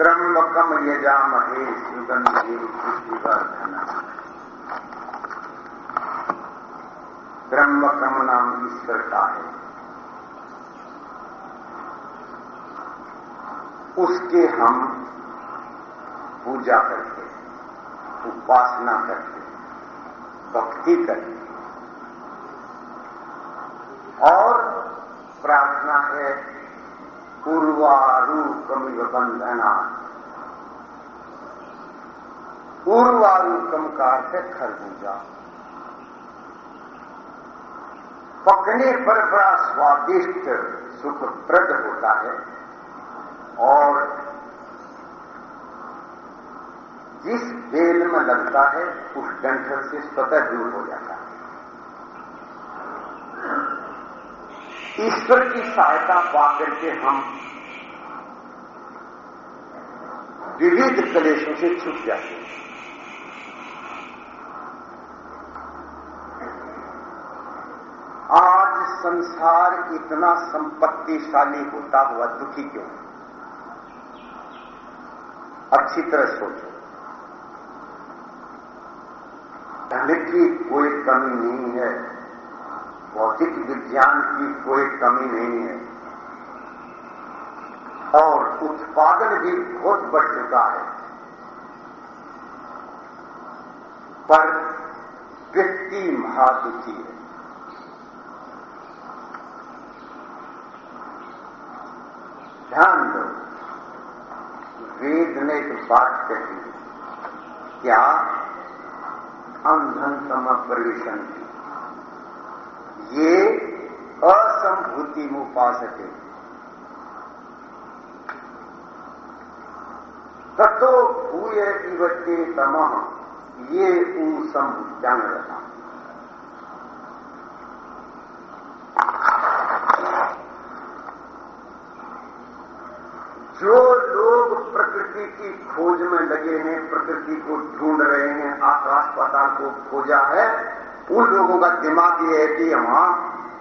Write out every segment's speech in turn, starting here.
त्र्यंबकम यजा महे सुगंधे वर्धना। त्र्यंबकम नाम ईश्वर का है। उसके हम पूजा करते हैं, उपासना करते हैं, भक्ति करते हैं। और प्रार्थना है पकने पर बड़ा स्वादिष्ट सुखप्रद होता है और जिस बेल में लगता है, उस डंठल से स्वतः दूर हो जाता है। ईश्वर की सहायता पा करके हम विविध कलेशों से छूट जाते हैं। आज संसार इतना संपत्तिशाली होता हुआ दुखी क्यों? अच्छी तरह सोचो। धन की कोई कमी नहीं है। भौतिक विज्ञान की कोई कमी नहीं है। और उत्पादन भी बहुत बढ़ चुका है। पर व्यक्ति महादुखी है। ध्यान दो, वेद ने एक बात कही, क्या अंधन सम प्रवेशन ये असंभूति में मुपासके तत्व भूय इवते तम, ये ऊ संभुत्यान रहा। जो लोग प्रकृति की खोज में लगे हैं, प्रकृति को ढूंढ रहे हैं आकाश पाताल को खोजा है उन लोगों का दिमाग ये है कि हम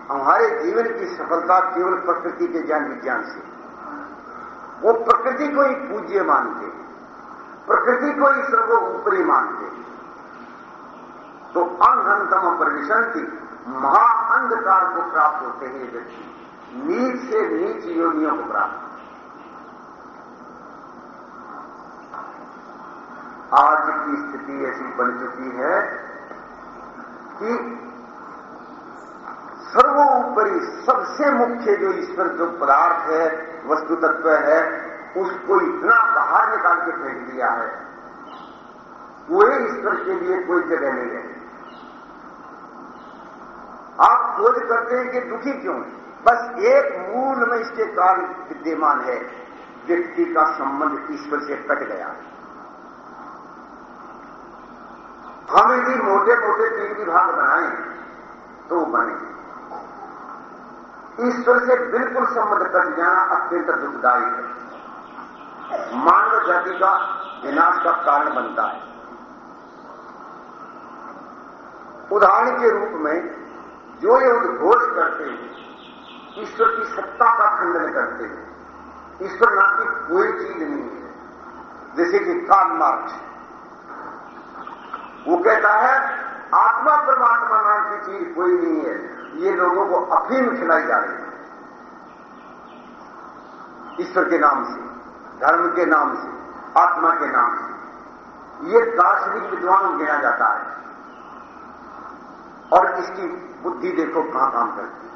हमारे जीवन की सफलता केवल प्रकृति के ज्ञान विज्ञान से। वो प्रकृति को ही पूज्य मानते प्रकृति को ही सर्वो ऊपरी मानते तो अंधनतम की महाअंधकार को प्राप्त होते हैं व्यक्ति। नीच से नीच योनियों को प्राप्त। आज की स्थिति ऐसी बन चुकी है कि सर्वोपरि सबसे मुख्य जो ईश्वर जो पदार्थ है, वस्तु तत्व है, उसको इतना बाहर निकाल के फेंक दिया है। कोई ईश्वर के लिए कोई जगह नहीं है। आप खोज करते हैं कि दुखी क्यों बस एक मूल में इसके कारण विद्यमान है, व्यक्ति का संबंध ईश्वर से कट गया। हम यदि मोटे मोटे तीन विभाग बनाए तो बने। ईश्वर से बिल्कुल संबंध कट जाना अत्यंत दुखदायी है। मानव जाति का विनाश का कारण बनता है। उदाहरण के रूप में, जो ये उद्घोष करते हैं, ईश्वर की सत्ता का खंडन करते हैं। ईश्वर नाम की कोई चीज़ नहीं है। जैसे कि कार्ल मार्क्स। वो कहता है, आत्मा परमात्मा नाम की चीज़ कोई नहीं है, ये लोगों को अफीम खिलाई जा रही है। ईश्वर के नाम से, धर्म के नाम से, आत्मा के नाम से। ये दार्शनिक विद्वान गिना जाता है। और इसकी बुद्धि देखो कहाँ काम करती है।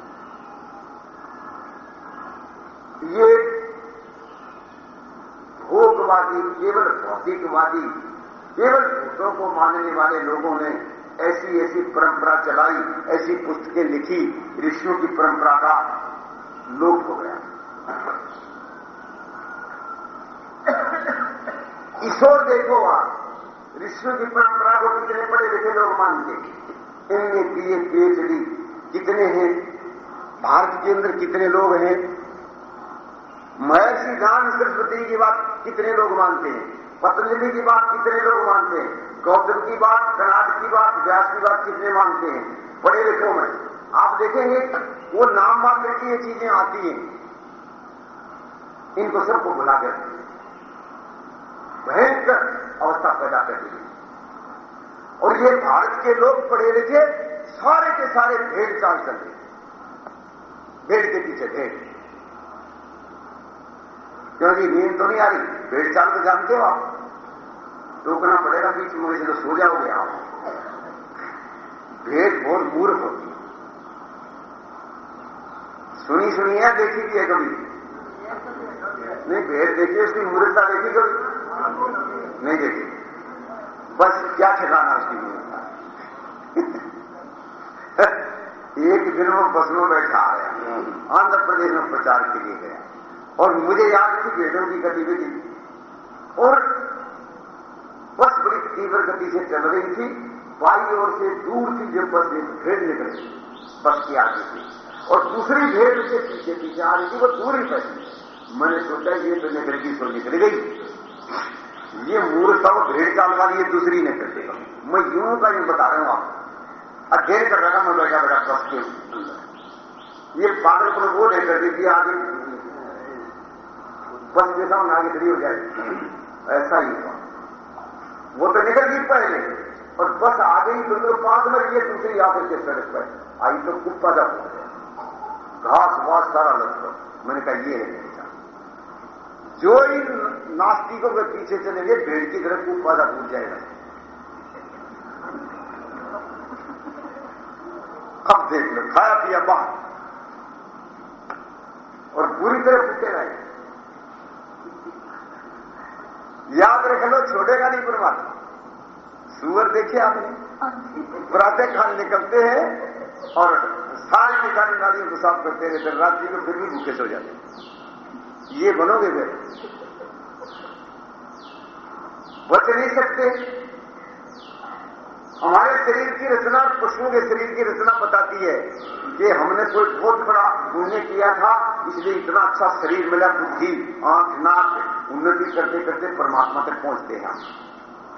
ये भोगवादी, केवल भौतिकवादी केवल भूतों को मानने वाले लोगों ने ऐसी ऐसी परंपरा चलाई, ऐसी पुस्तकें लिखी, ऋषियों की परंपरा का लोप हो गया। ईश्वर देखो आप, ऋषियों की परंपरा को कितने बड़े लिखे लोग मानते इनने दिए पीएचडी कितने हैं, भारत के अंदर कितने लोग हैं? महर्षि दान सरस्वती की बात कितने लोग मानते हैं? पतंजलि की बात कितने लोग मानते हैं? गौतम की बात कनाड की बात, व्यास की बात कितने मानते हैं? पढ़े लिखों में। आप देखेंगे, वो नाम मात्र की ये चीज़ें आती हैं। इनको सबको भुला कर भयंकर अवस्था पैदा कर दी और ये भारत के लोग पढ़े लिखे सारे के सारे भेड़ चाल कर रहे भेड़ के पीछे भेड़ क्योंकि नींद तो नहीं आ रही। भेड़ चाल तो जानते हो आप? रोकना पड़ेगा बीच में से तो सो जाओगे आप भेड़ बहुत मूर्ख होती है। सुनी सुनी है, देखी थी कभी? नहीं भेड़ देखी, उसकी मूर्खता देखी कभी? नहीं देखी। बस क्या ठिकाना उसकी मूर्खता? एक दिन वो बस में बैठा आया। आंध्र प्रदेश में प्रचार के लिए गया। और मुझे याद थी भेड़ों की गतिविधि और बस बड़ी तीव्र गति से चल रही थी, बाई ओर से दूर की जब बस एक भेड़ निकल रही बस की आगे थी और दूसरी भेड़ से पीछे पीछे आ रही थी, वो दूर ही बैठी मैंने सोचा, ये तो निकल गई तो निकल गई। ये मूर्खता वो भेड़ चाल वाली ये दूसरी निकल देगा मैं यूँ का यूँ बता रहा हूँ आप अध्ययन कर रहा मैं बैठा बैठा, बस के अंदर। ये पागल को वो नहीं कर दी थी, आगे। बस जैसा आगे खड़ी हो जाए। ऐसा ही हुआ। वो तो निकल गई पहले। और बस आ गई तो पास में ये दूसरी आगे के सड़क पर आई तो कुप्पा जा घास वास सारा लग मैंने कहा, ये है जो ही नास्तिकों के पीछे चलेंगे भेड़ की तरफ़ कुप्पा जा भूल जाएगा। अब देख लो, खाया पिया बाहर। और बुरी तरह फूटे रहे याद रख लो छोड़ेगा नहीं परमात्मा सुअर देखिए आपने? प्रातः खान निकलते हैं और साल सारी निकाली नालियों को साफ़ करते रहते रात्रि को फिर भी भूखे सो जाते ये बनोगे फिर? बच नहीं सकते। हमारे शरीर की रचना पशुओं के शरीर की रचना बताती है कि हमने कोई बहुत बड़ा पुण्य किया था इसलिए इतना अच्छा शरीर मिला, बुद्धि, आँख, नाक, उन्नति करते करते परमात्मा तक पहुँचते हैं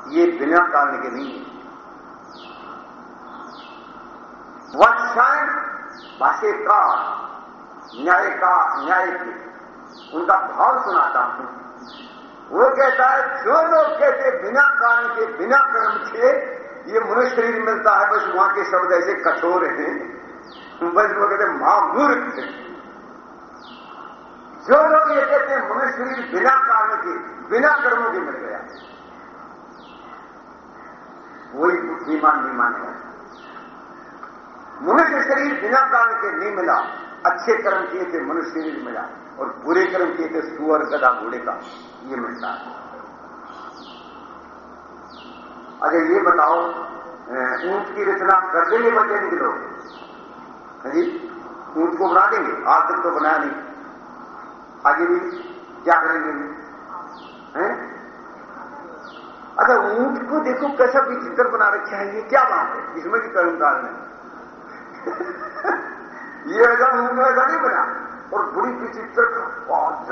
ये बिना कारण के नहीं है। वत्सायन भाष्य का, न्याय का, न्याय के। उनका भाव सुनाता हूँ। वो कहता है, जो लोग कहते बिना कारण के, बिना कर्म के, ये मनुष्य शरीर मिलता है, बस वहाँ के शब्द ऐसे कठोर हैं। बस वो कहते महामूर्ख जो लोग ये कहते हैं मनुष्य शरीर बिना कारण के, बिना कर्मों के मिल गया। वही बुद्धिमान नहीं मानेगा मनुष्य शरीर बिना कारण के नहीं मिला, अच्छे कर्म किए थे मनुष्य शरीर मिला, और बुरे कर्म किए थे सुअर गदा घोड़े का, ये मिलता है। अरे ये बताओ ऊँट की रचना कर देंगे बच्चे निकलो। हाँ जी? ऊँट को बना देंगे आज तक तो बनाया नहीं। आगे भी क्या करेंगे हैं? अच्छा ऊँट को देखो कैसा विचित्र बना रखा है, ये क्या बात है? इसमें भी कर्म कारण है। ये ऐसा ऊँट ऐसा नहीं बना। और बड़ी विचित्र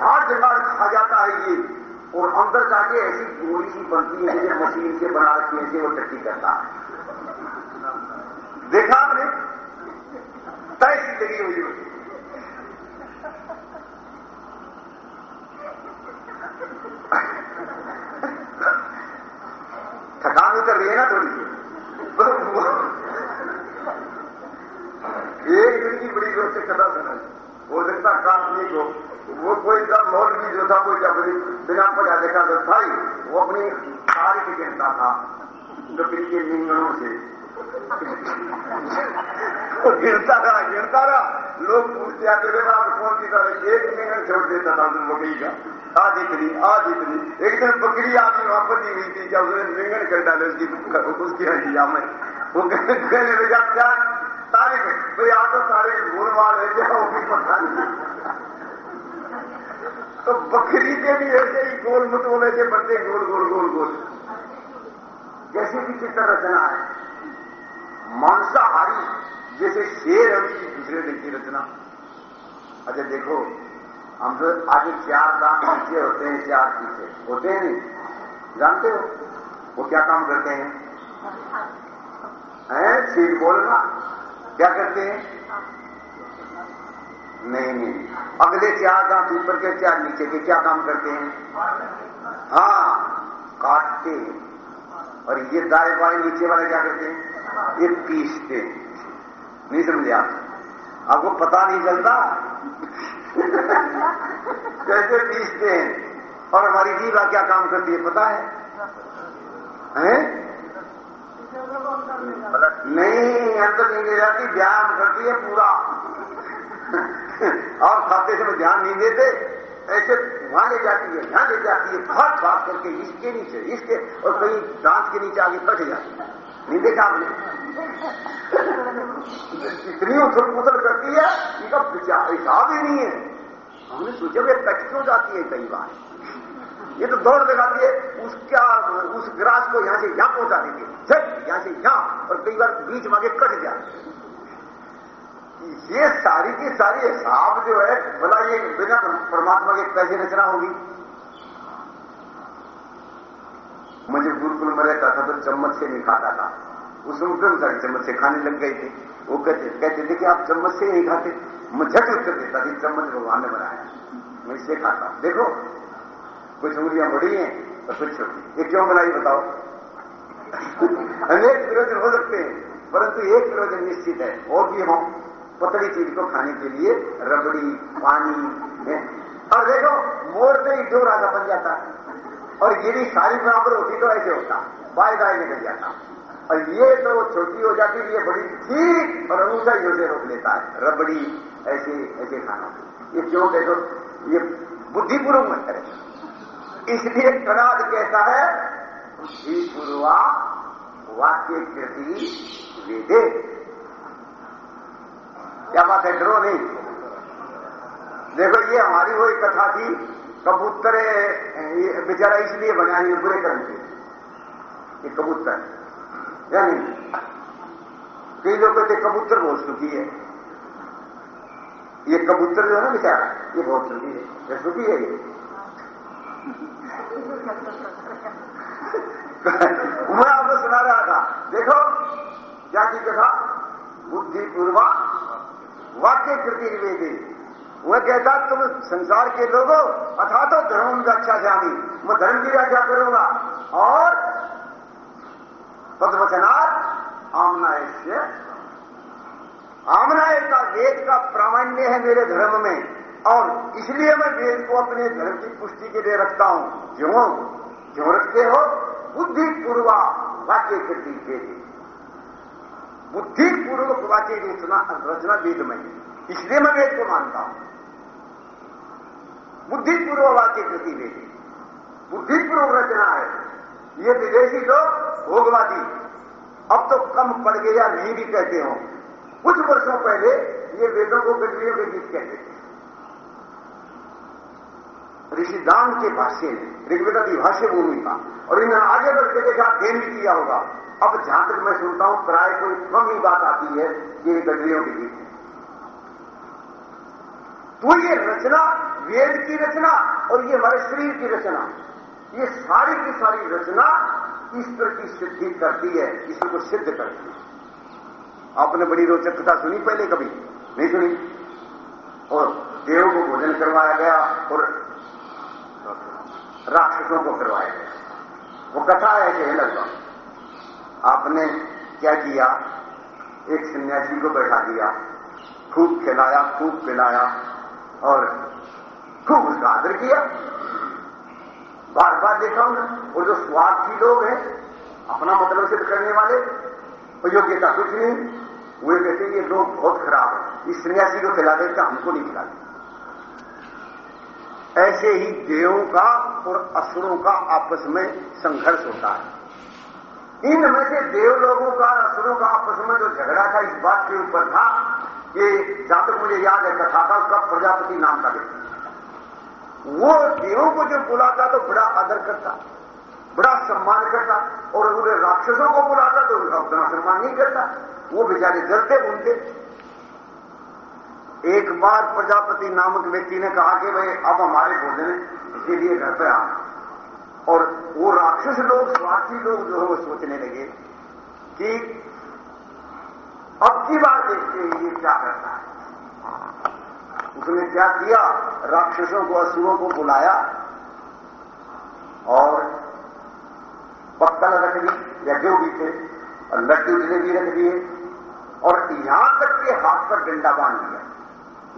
झाड़ जगाड़ खा जाता है ये। और अंदर जाके ऐसी गोली सी बनती है जैसे मशीन से बना रखी है वो टट्टी करता है। देखा आपने? तय लगी हुई होती थकान उतर रही है ना थोड़ी एक दिन की बड़ी ज़ोर से कथा सुना। वो देखता काश्मीर को। वो कोई सा मौल भी जो था, कोई जब बिना पढ़ा देखा तो था ही वो अपनी सारी की गिनता था। लकड़ी के निंगणों से। वो गिरता रहा गिरता रहा। लोग पूछते आते थे आप कौन की तरह? एक निंगण छोड़ देता था बकरी का आज इतनी आज इतनी एक दिन बकरी आदमी वहाँ पति हुई थी, जब उसने निंगण कर डाले, उसकी उसकी हड्डिया में वो कहने लगा क्या? तारीख भाई आप तो सारे घूर मार है क्या? वो भी पता नहीं। तो बकरी के भी ऐसे ही गोल मुटोले से बनते गोल गोल गोल गोल। कैसी भी चित्र रचना है। मांसाहारी, जैसे शेर है, उसकी दूसरे दिन की रचना। अच्छा देखो हम तो आगे चार दांत नीचे होते हैं, चार पीछे। होते हैं नहीं। जानते हो? वो क्या काम करते हैं? हैं? सीट बोलना। क्या करते हैं? नहीं नहीं। अगले चार दांत ऊपर के, चार नीचे के क्या काम करते हैं? हाँ काटते और ये दाएँ बाएँ नीचे वाले क्या करते हैं? ये पीसते नहीं समझे आप? आपको पता नहीं चलता? कैसे पीसते हैं और हमारी जीवा क्या काम करती है, पता है? हैं? नहीं, अंदर नहीं ले जाती ध्यान करती है पूरा। और खाते से समय ध्यान नहीं देते, ऐसे वहाँ ले जाती है, यहाँ ले जाती है बहुत खास करके इसके नीचे, इसके, और कहीं दांत के नीचे आगे कट जाती है। नहीं देखा आपने? इतनी उथल पुथल करती है इनका विचार नहीं है। हमने सोचा भाई कट क्यों जाती है कई बार? ये तो दौड़ लगाती है उसका उस ग्रास को यहाँ से यहाँ पहुँचा देंगे। झट यहाँ से यहाँ, और कई बार बीच मांगे कट जाए। ये सारी की सारी हिसाब जो है बोला ये बिना परमात्मा के कैसे रचना होगी? मुझे गुरुकुल में रहता था तो चम्मच से नहीं खाता था। उसमें समय सारी चम्मच से खाने लग गए थे। वो कहते कहते थे कि आप चम्मच से नहीं खाते। मैं झट उत्तर देता थी चम्मच भगवान ने बनाया मैं इससे खाता हूँ। देखो कुछ उंगलियाँ बड़ी हैं और कुछ छोटी ये क्यों बनाई बताओ? अनेक प्रयोजन हो सकते हैं, परंतु एक प्रयोजन निश्चित है, और भी हो। पतली चीज़ को खाने के लिए रबड़ी, पानी और देखो, मोर से ही जो राजा बन जाता। और ये भी सारी बराबर होती तो ऐसे होता। बाय बाय निकल जाता। और ये तो छोटी हो जाती, ये बड़ी, ठीक, और अनुसा ही से रोक लेता है। रबड़ी ऐसे ऐसे खाना। ये क्यों देखो, ये बुद्धिपूर्वक मत करे। इसलिए कनाद कहता है? बुद्धिपूर्वा वाक्य कृति वेदे क्या बात है? डरो नहीं। देखो, ये हमारी वही कथा थी, कबूतर बेचारा इसलिए बना है बुरे कर्म के ये कबूतर। यानी, कई लोग कहते कबूतर बहुत सुखी है। ये कबूतर जो है ना बेचारा, ये बहुत सुखी है सुखी है ये। मैं आपको सुना रहा था, देखो क्या की कथा बुद्धिपूर्वा वाक्य कृति निवेदी। वह कहता, तुम संसार के लोगों अथा तो धर्म व्याख्या जानी मैं धर्म की व्याख्या करूँगा। और पदवचनात् आमनाय आमनाय का वेद का प्रामाण्य है मेरे धर्म में। और इसलिए मैं वेद को अपने धर्म की पुष्टि के लिए रखता हूँ। क्यों? क्यों रखते हो? बुद्धिपूर्वा वाक्य कृति लिए बुद्धिपूर्वक वाक्य रचना रचना वेद में इसलिए मैं वेद को मानता हूँ। बुद्धिपूर्व वाक्य कृति वेद। बुद्धिपूर्वक रचना है। ये विदेशी लोग भोगवादी। अब तो कम पड़ गया नहीं भी कहते हो। कुछ वर्षों पहले ये वेदों को गजलियों के गीत कहते थे। ऋषिदान के भाष्य में, ऋग्वेदा की भाष्य भूमि का और इन्हें आगे बढ़ के देखा अध्ययन भी किया होगा। अब जहाँ तक मैं सुनता हूँ, प्राय कोई कम ही बात आती है कि ये गजलियों के गीत तो ये रचना, वेद की रचना और ये हमारे शरीर की रचना, ये सारी की सारी रचना ईश्वर की सिद्धि करती है ईश्वर को सिद्ध करती है। आपने बड़ी रोचक कथा सुनी पहले कभी? नहीं सुनी? और देव को भोजन करवाया गया और राक्षसों को करवाया गया। वो कथा है कि लगभग आपने क्या किया? एक सन्यासी को बैठा दिया, खूब खिलाया, खूब पिलाया और खूब उसका आदर किया। बार बार देखा उन्हें और जो स्वार्थी लोग हैं, अपना मतलब सिद्ध करने वाले योग्यता कुछ नहीं। वे कहते ये लोग बहुत खराब है। इस सन्यासी को खिला देता हमको नहीं खिला ऐसे ही देवों का और असुरों का आपस में संघर्ष होता है। इनमें से देव लोगों का और असुरों का आपस में जो झगड़ा था, इस बात के ऊपर था कि जहाँ तक मुझे याद है, कथा का उसका प्रजापति नाम का व्यक्ति वो देवों को जो बुलाता तो बड़ा आदर करता, बड़ा सम्मान करता और उन्हें राक्षसों को बुलाता तो उनका उतना सम्मान नहीं करता। वो बेचारे डरते उनके एक बार प्रजापति नामक व्यक्ति ने कहा कि भाई, अब हमारे भोजन लिए घर पे आना और वो राक्षस लोग, स्वार्थी लोग जो है वो सोचने लगे कि अब की बार देखते हैं ये क्या करता है। उसने क्या किया? राक्षसों को, असुरों को बुलाया और पत्तल रख दी या जो भी थे और लड्डू जलेबी रख दिए। और यहाँ तक के हाथ पर डंडा बाँध दिया।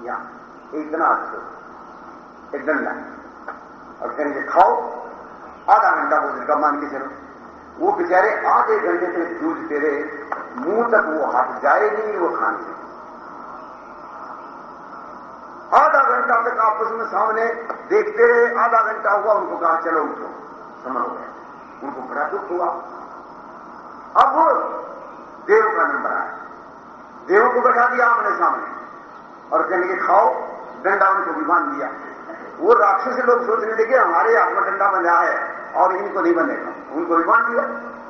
यहाँ इतना अच्छा एक डंडा। और कहेंगे खाओ, आधा घंटा भोजन का मान के चलो। वो बेचारे आधे घंटे से जूझते रहे, मुँह तक वो हाथ जाए नहीं, वो खाने से आधा घंटा तक आपस में सामने देखते रहे, आधा घंटा हुआ, उनको कहा, चलो उठो। समझ हो गया। उनको बड़ा दुख हुआ। अब देव का नंबर आया। देव को बैठा दिया आपने सामने। और कहने के खाओ, डंडा उनको भी बाँध दिया। वो राक्षस लोग सोचने लगे हमारे हाथ में डंडा बंधा है और इनको नहीं बनेगा उनको भी बाँध दिया।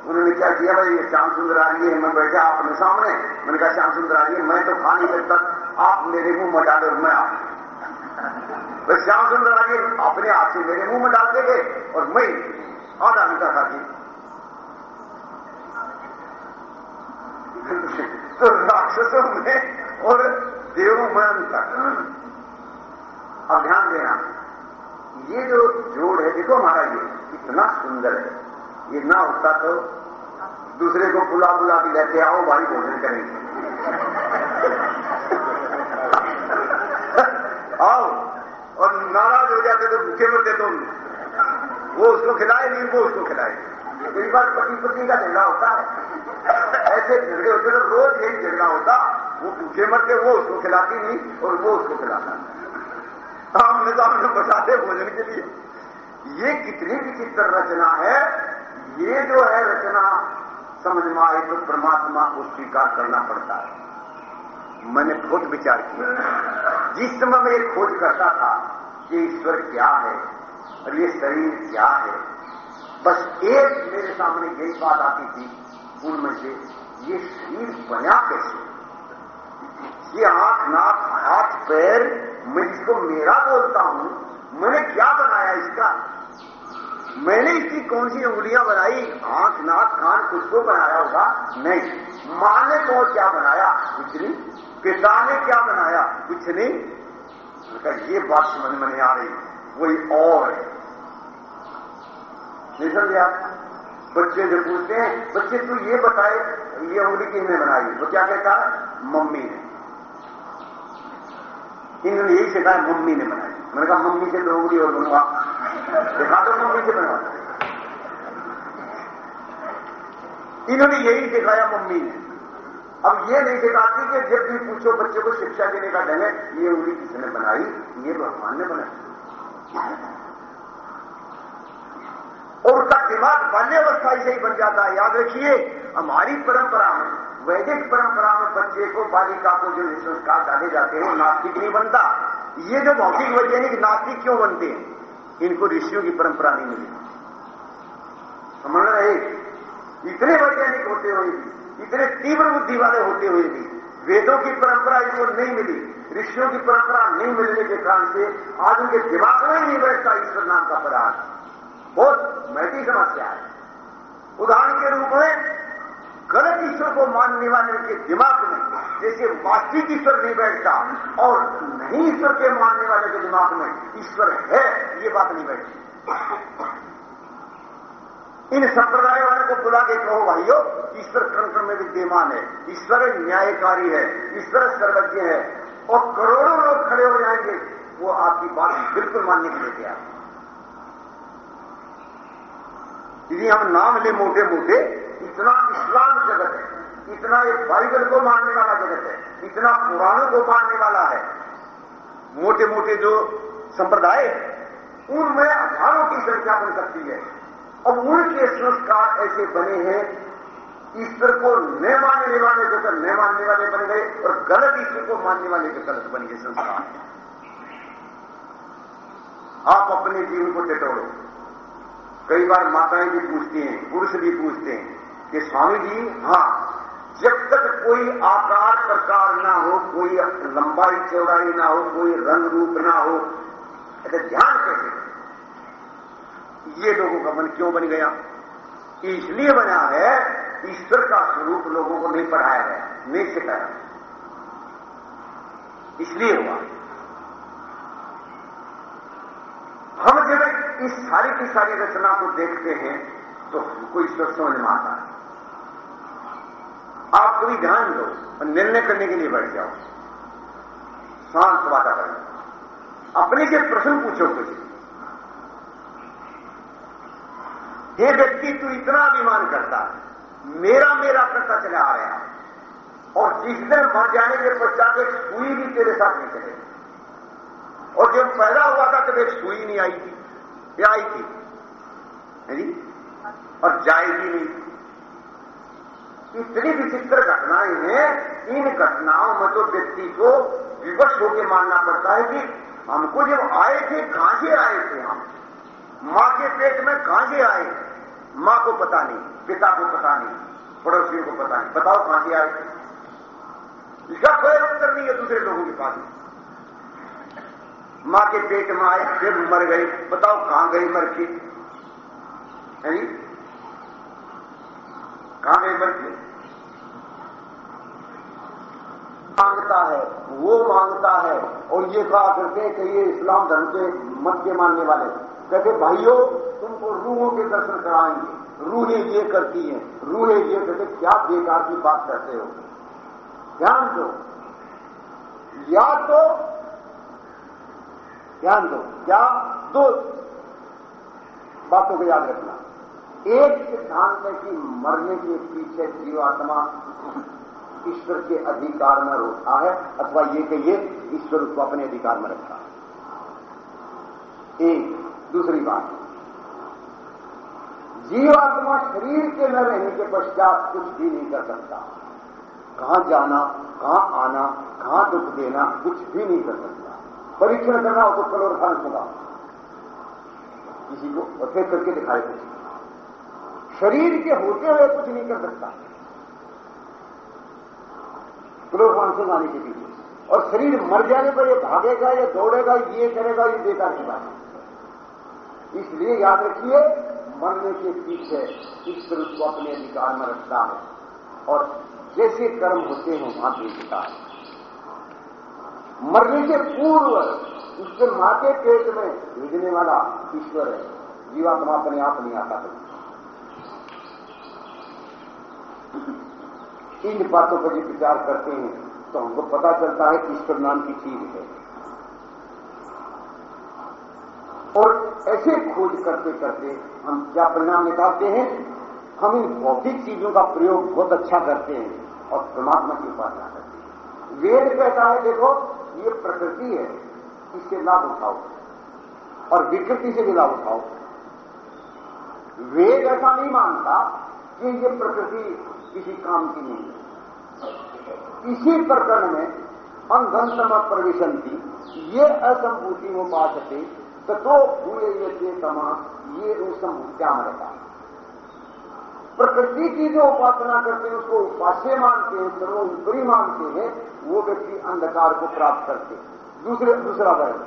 उन्होंने क्या किया, भाई, ये श्याम सुंदर आ रही है, मैं बैठा आपने सामने। मैंने कहा, श्याम सुंदर आ रही है, मैं तो खा नहीं सकता। आप मेरे मुँह में डाले, मैं आप बस श्याम सुंदर आ रही अपने हाथ से मेरे मुँह में डालते गए और मैं आधा घंटा खाती तो राक्षसों में और देवों में अंतर अब ध्यान देना, ये जो जोड़ है, देखो हमारा ये इतना सुंदर है। ये ना होता तो दूसरे को बुला बुला के लेते आओ भाई भोजन करेंगे। आओ, और नाराज़ हो जाते तो भूखे मरते तो वो उसको खिलाए नहीं, वो उसको खिलाए। कई बार पति पत्नी का झगड़ा होता है। ऐसे झगड़े होते तो रोज यही झगड़ा होता। वो भूखे मरते, वो उसको खिलाती नहीं और वो उसको खिलाता हमने तो हमने बताते भोजन के लिए। ये कितनी विचित्र रचना है। ये जो है रचना, समझ में आए तो परमात्मा को स्वीकार करना पड़ता है। मैंने बहुत विचार किया। जिस समय मैं ये खोज करता था कि ईश्वर क्या है और ये शरीर क्या है बस एक मेरे सामने यही बात आती थी, उनमें से, ये शरीर बना कैसे? ये आँख, नाक, हाथ, पैर, मैं जिसको मेरा बोलता हूँ, मैंने क्या बनाया इसका? मैंने इसकी कौन सी उंगलियाँ बनाई? आँख, नाक, कान कुछ को बनाया होगा? नहीं, माँ ने तो क्या बनाया? कुछ नहीं। पिता ने क्या बनाया? कुछ नहीं। ये बात समझ में नहीं आ रही कोई और है। समझे आप बच्चे जो पूछते हैं, बच्चे, तू ये बताए, ये उंगली किसने बनाई? वो क्या कहता मम्मी ने। इन्होंने यही सिखाया, मम्मी ने बनाई। मैंने कहा, मम्मी से दो उंगली और बनवा। दिखा दो, मम्मी से बनवा। इन्होंने यही सिखाया, मम्मी ने। अब ये नहीं सिखाती कि जब भी पूछो, बच्चे को शिक्षा देने का ढंग है, ये उंगली किसने बनाई? ये भगवान ने बनाई। और उसका दिमाग बाल्यावस्था ही बन जाता। है याद रखिए, हमारी परंपरा में, वैदिक परंपरा में बच्चे को बालिका को जो संस्कार डाले जाते हैं नास्तिक नहीं बनता। ये जो भौतिक वैज्ञानिक नास्तिक क्यों बनते हैं? इनको ऋषियों की परंपरा नहीं मिली। समझ रहे? इतने वैज्ञानिक होते हुए भी, इतने तीव्र बुद्धि वाले होते हुए भी, वेदों की परंपरा इनको नहीं मिली। ऋषियों की परंपरा नहीं मिलने के कारण से आज उनके दिमाग में नहीं बैठता ईश्वर नाम का पदार्थ। बहुत महती समस्या है। उदाहरण के रूप में, गलत ईश्वर को मानने वाले के दिमाग में जैसे वास्तविक ईश्वर नहीं बैठता और नहीं ईश्वर के मानने वाले के दिमाग में ईश्वर है, ये बात नहीं बैठती। इन संप्रदाय वाले को बुला के कहो, भाइयों, ईश्वर कण में विद्यमान है, ईश्वर न्यायकारी है, ईश्वर सर्वज्ञ है और करोड़ों लोग खड़े हो जाएँगे। वो आपकी बात बिल्कुल मानने के लिए तैयार यदि हम नाम ले मोटे मोटे, इतना इस्लाम जगत है, इतना एक बाइबल को मानने वाला जगत है, इतना पुराणों को मानने वाला है। मोटे मोटे जो संप्रदाय, उनमें हज़ारों की संख्या बन सकती है। और उनके संस्कार ऐसे बने हैं, ईश्वर को न मानने वाले के तो न मानने वाले बन गए और गलत ईश्वर को मानने वाले के गलत बन गए संस्कार। आप अपने जीवन को टिटोड़ो कई बार माताएँ भी पूछती हैं, पुरुष भी पूछते हैं कि स्वामी जी हाँ, जब तक कोई आकार प्रकार ना हो, कोई लंबाई, चौड़ाई ना हो, कोई रंग रूप ना हो ऐसे ध्यान कैसे ये लोगों का मन क्यों बन गया? इसलिए बना है, ईश्वर का स्वरूप लोगों को नहीं पढ़ाया गया नहीं सिखाया इसलिए हुआ। हम जब इस सारी की सारी रचना को देखते हैं तो हमको ईश्वर समझ में आता है। आप कभी ध्यान दो और निर्णय करने के लिए बैठ जाओ। शांत वातावरण। अपने से प्रश्न पूछो कुछ। ये व्यक्ति, तू इतना अभिमान करता मेरा मेरा करता चला आ रहा है। और जिस दिन मर जाने के पश्चात एक सुई भी तेरे साथ नहीं चले और जब पैदा हुआ था, तब एक सुई नहीं आई थी। या आई थी नहीं और जाएगी नहीं इतनी विचित्र घटनाएँ हैं, इन घटनाओं में तो व्यक्ति को विवश होकर मानना पड़ता है कि हमको जब आए थे, कहाँ से आए थे हम? माँ के पेट में कहाँ से आए? माँ को पता नहीं, पिता को पता नहीं, पड़ोसियों को पता नहीं। बताओ कहाँ से आए इसका कोई उत्तर नहीं है दूसरे लोगों के पास माँ के पेट में आए, फिर मर गई। बताओ कहाँ गई मर के कहाँ गई मर के माँगता है, वो माँगता है। और ये कहा करते हैं कि ये इस्लाम धर्म के मत के मानने वाले। कहते, भाइयों, तुमको रूहों के दर्शन कराएँगे। रूहें ये करती हैं। रूहें ये करते क्या बेकार की बात करते हो? ध्यान दो। या तो ध्यान दो। क्या दो बातों को याद रखना। एक सिद्धांत है कि मरने के पीछे जीवात्मा ईश्वर के अधिकार में रोता है, अथवा ये कहिए ईश्वर उसको अपने अधिकार में रखता है। एक, दूसरी बात। जीवात्मा शरीर के न रहने के पश्चात कुछ भी नहीं कर सकता। कहाँ जाना, कहाँ आना, कहाँ दुख देना, कुछ भी नहीं कर सकता। परीक्षण करना हो तो कलोर खान सुना किसी को और करके दिखाए कुछ शरीर के होते हुए कुछ नहीं कर सकता। क्लोरोफॉर्म से आने के लिए और शरीर मर जाने पर ये भागेगा, या दौड़ेगा, ये करेगा, ये बेकार की बात इसलिए याद रखिए, मरने के पीछे ईश्वर को अपने अधिकार में रखता है। और जैसे कर्म होते हैं, वहाँ भेजता है। मरने के पूर्व उसके माँ के पेट में भेजने वाला ईश्वर है। जीवात्मा अपने आप नहीं आता। है इन बातों पर जब विचार करते हैं तो हमको पता चलता है कि ईश्वर नाम की चीज़ है। और ऐसे खोज करते करते हम क्या परिणाम निकालते हैं? हम इन भौतिक चीज़ों का प्रयोग बहुत अच्छा करते हैं और परमात्मा की उपासना करते हैं। वेद कहता है, देखो ये प्रकृति है इससे लाभ उठाओ। और विकृति से भी लाभ उठाओ। वेद ऐसा नहीं मानता कि ये प्रकृति किसी काम की नहीं है। इसी प्रकरण में अंधंतम प्रविशंति ये असंभूति वो पाचते तथो भूय ये तमा ये उसम्भूत्या रहता प्रकृति की जो उपासना करते हैं, उसको उपास्य मानते हैं, सर्वोपरि मानते हैं, वो व्यक्ति अंधकार को प्राप्त करते हैं। दूसरे, दूसरा वर्ग।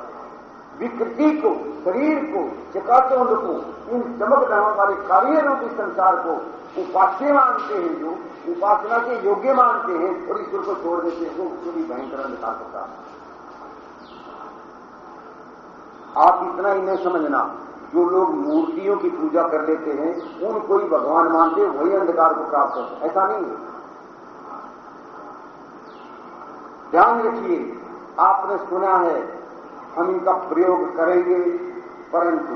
विकृति को, शरीर को, चकाचौंध को, इन चमक धमक वाले कार्य रूपी संसार को उपास्य मानते हैं जो उपासना के योग्य मानते हैं और ईश्वर को छोड़ देते हैं वो उसको भी भयंकर अंधकार होता है। आप इतना ही नहीं समझना। जो लोग मूर्तियों की पूजा कर लेते हैं उनको ही भगवान मानते वही अंधकार को प्राप्त होते ऐसा नहीं है। ध्यान रखिए, आपने सुना है, हम इनका प्रयोग करेंगे, परंतु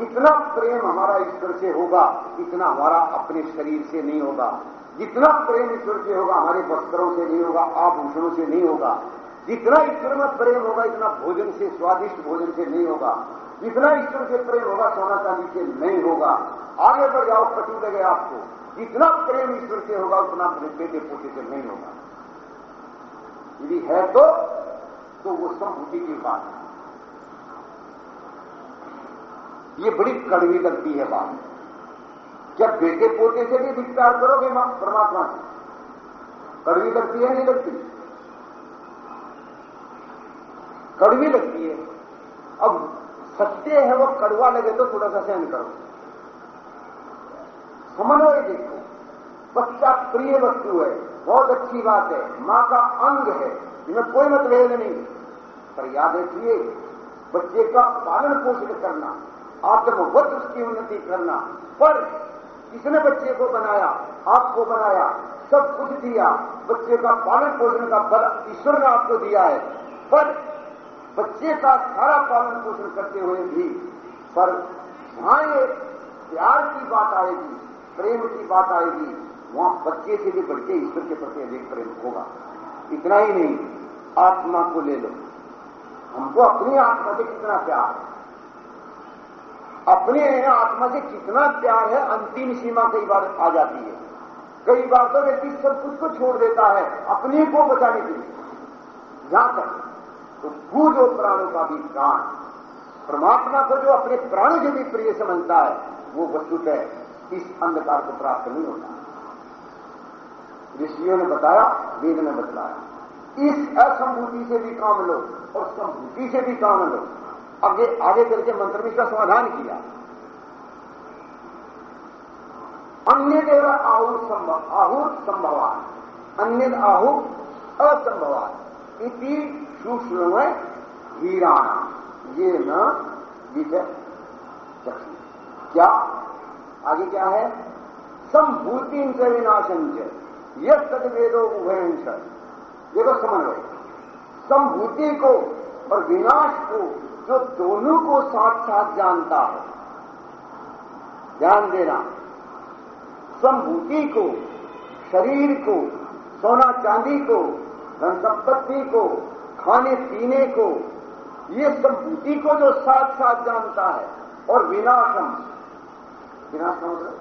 जितना प्रेम हमारा ईश्वर से होगा, इतना हमारा अपने शरीर से नहीं होगा। जितना प्रेम ईश्वर से होगा, हमारे वस्त्रों से नहीं होगा, आभूषणों से नहीं होगा। जितना ईश्वर में प्रेम होगा, इतना भोजन से, स्वादिष्ट भोजन से नहीं होगा। जितना ईश्वर से प्रेम होगा, सोना चांदी से नहीं होगा। आगे बढ़ जाओ कटू लगे आपको। जितना प्रेम ईश्वर से होगा, उतना बेटे पोते से नहीं होगा। यदि है तो तो वो संभूति की बात है। ये बड़ी कड़वी लगती है बात। क्या बेटे पोते से भी विस्तार करोगे परमात्मा से, कड़वी लगती है नहीं लगती? कड़वी लगती है। अब सत्य है, वो कड़वा लगे तो थोड़ा सा सहन करो। समन्वय देखो। बच्चा प्रिय वस्तु है, बहुत अच्छी बात है, माँ का अंग है, इनमें कोई मतभेद नहीं। पर याद रखिए, बच्चे का पालन पोषण करना, आत्मवत उसकी उन्नति करना, पर किसने बच्चे को बनाया, आपको बनाया, सब कुछ दिया, बच्चे का पालन पोषण का बल ईश्वर ने आपको दिया है। पर बच्चे का सारा पालन पोषण करते हुए भी, पर जहाँ ये प्यार की बात आएगी, प्रेम की बात आएगी, वहाँ बच्चे से भी बढ़ के ईश्वर के प्रति अधिक प्रेम होगा। इतना ही नहीं, आत्मा को ले लो। हमको अपनी आत्मा से कितना प्यार है? अपने आत्मा से कितना प्यार है, अंतिम सीमा कई बार आ जाती है। कई बार तो व्यक्ति सब कुछ को छोड़ देता है, अपने को बचाने के लिए। यहाँ तक तो भू जो प्राणों का भी प्राण परमात्मा को जो अपने प्राण से भी प्रिय समझता है, वो वस्तुतः इस अंधकार को प्राप्त नहीं होता। ऋषियों ने बताया, वेद ने बतलाया इस असंभूति से भी काम लो और संभूति से भी काम लो। आगे आगे करके मंत्र में इसका समाधान किया। अन्य देव आहुर आहुर संभवान। अन्य आहु असंभवान। इति सूक्ष्म में हीराणा ये न विजय चक्षु क्या? आगे क्या है? संभूति से विनाशन यह तदवेदो उभयंश देखो समन्वय संभूति को और विनाश को जो दोनों को साथ साथ जानता है, ध्यान देना। संभूति को, शरीर को, सोना चांदी को, धन संपत्ति को खाने पीने को, ये संभूति को जो साथ साथ जानता है, और विनाशम। विनाश का मतलब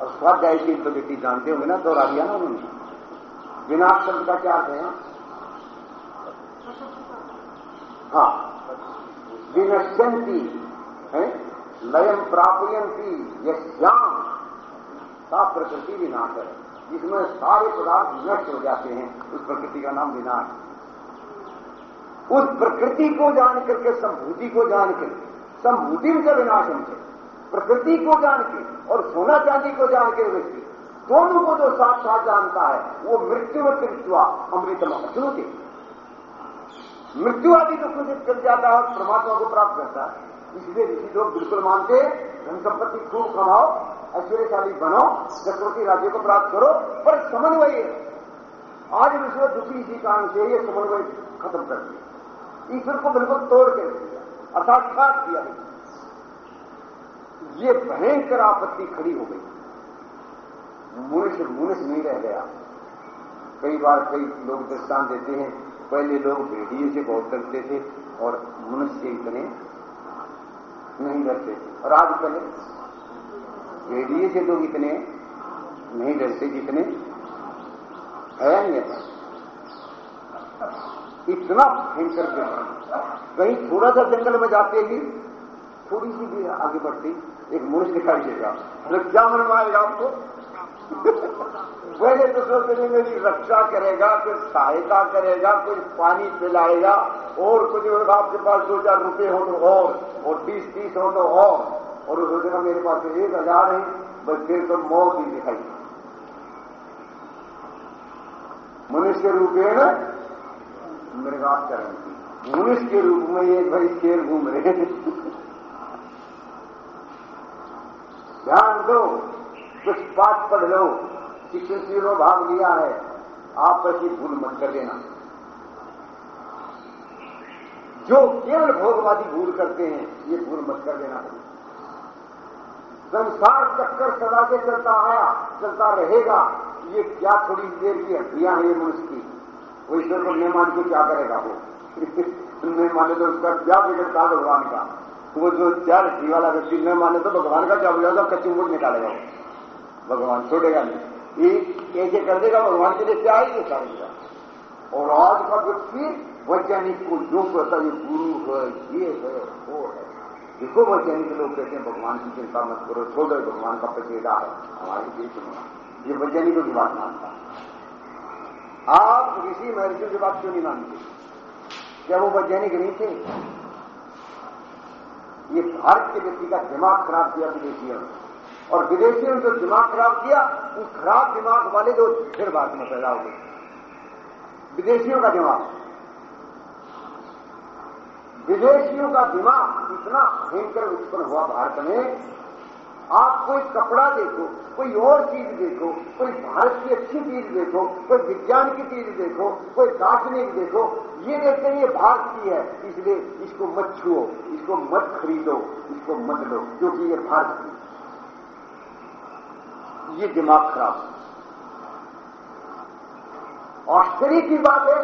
और स्वाध्याय की तो व्यक्ति जानते होंगे ना दोहरा दिया ना उन्होंने विनाश शब्द का क्या अर्थ है हाँ? विनश्यंती है? लयम प्रापयंती यश्याम का प्रकृति विनाश है। जिसमें सारे पदार्थ नष्ट हो जाते हैं। उस प्रकृति का नाम विनाश। उस प्रकृति को जान करके संभूति को जान के, संभूति से विनाश हमसे प्रकृति को जान के और सोना चांदी को जान के व्यक्ति, दोनों को जो साथ साथ जानता है, वो मृत्यु में कृत्वा अमृतम अश्रुति मृत्यु आदि दुखों से चल जाता है और परमात्मा को प्राप्त करता है, इसलिए ऋषि लोग बिल्कुल मानते धन संपत्ति खूब कमाओ, ऐश्वर्यशाली बनो चक्रवर्ती राज्य को प्राप्त करो, पर समन्वय आज विश्व दुखी इसी कारण से ये समन्वय खत्म कर दिया। ईश्वर को बिल्कुल तोड़ के दिया, अर्थात काट दिया ये भयंकर आपत्ति खड़ी हो गई। मनुष्य मनुष्य नहीं रह गया। कई बार कई लोग दृष्टान देते हैं, पहले लोग भेड़िए से बहुत डरते थे, और मनुष्य इतने नहीं डरते और आज पहले रेडियो से लोग इतने, नहीं डरते जितने था इतना भयंकर जंगल। कहीं थोड़ा सा जंगल में जाते ही थोड़ी सी भी आगे बढ़ती, एक मनुष्य दिखाई देगा मतलब क्या मन आएगा आपको? पहले तो नहीं, मेरी रक्षा करेगा कुछ सहायता करेगा कुछ पानी पिलाएगा, और कुछ आपके पास दो चार रुपये हो तो और और बीस तीस हो तो और और सोचेगा मेरे पास एक हज़ार है, बस फिर तो मौत ही दिखाई। मनुष्य रूपेण मृगाचरण की मनुष्य के रूप में एक भाई शेर घूम रहे ध्यान दो। कुछ बात पढ़ लो शिक्षण में भाग लिया है, आप ऐसी भूल मत कर देना। जो केवल भोगवादी भूल करते हैं, ये भूल मत कर देना। संसार चक्कर सदा के चलता आया, चलता रहेगा, ये क्या थोड़ी देर की हड्डियाँ हैं ये मनुष्य की? वो ईश्वर को नहीं मान के क्या करेगा वो? नहीं माने तो उसका क्या बिगड़ता भगवान का? वो जो चार हड्डी वाला व्यक्ति न माने तो भगवान का क्या बिगड़ता कच्ची मुठ निकालेगा वो। भगवान छोड़ेगा नहीं। एक ऐसे कर देगा भगवान के लिए क्या है ये करेगा और आज का व्यक्ति वैज्ञानिक को जो कहता ये गुरु है, ये है, वो है। देखो वैज्ञानिक लोग कहते हैं, भगवान की चिंता मत करो, छोड़ो भगवान का पचेगा है, हमारी देश में ये वैज्ञानिकों की बात मानता आप ऋषि महर्षियों की बात क्यों नहीं मानते? क्या वो वैज्ञानिक नहीं थे? ये भारत के व्यक्ति का दिमाग खराब किया विदेशियों ने और विदेशियों ने जो दिमाग खराब किया, उस खराब दिमाग वाले जो फिर भारत में पैदा हो गए। विदेशियों का दिमाग। विदेशियों का दिमाग इतना भयंकर उत्पन्न हुआ भारत में, आप कोई कपड़ा देखो, कोई और चीज़ देखो, कोई भारत की अच्छी चीज़ देखो, कोई विज्ञान की चीज़ देखो, कोई दार्शनिक देखो, ये देखते हैं ये भारत की है, इसलिए इसको मत छुओ, इसको मत खरीदो, इसको मत लो, क्योंकि ये भारत की ये दिमाग खराब आश्चर्य की बात है,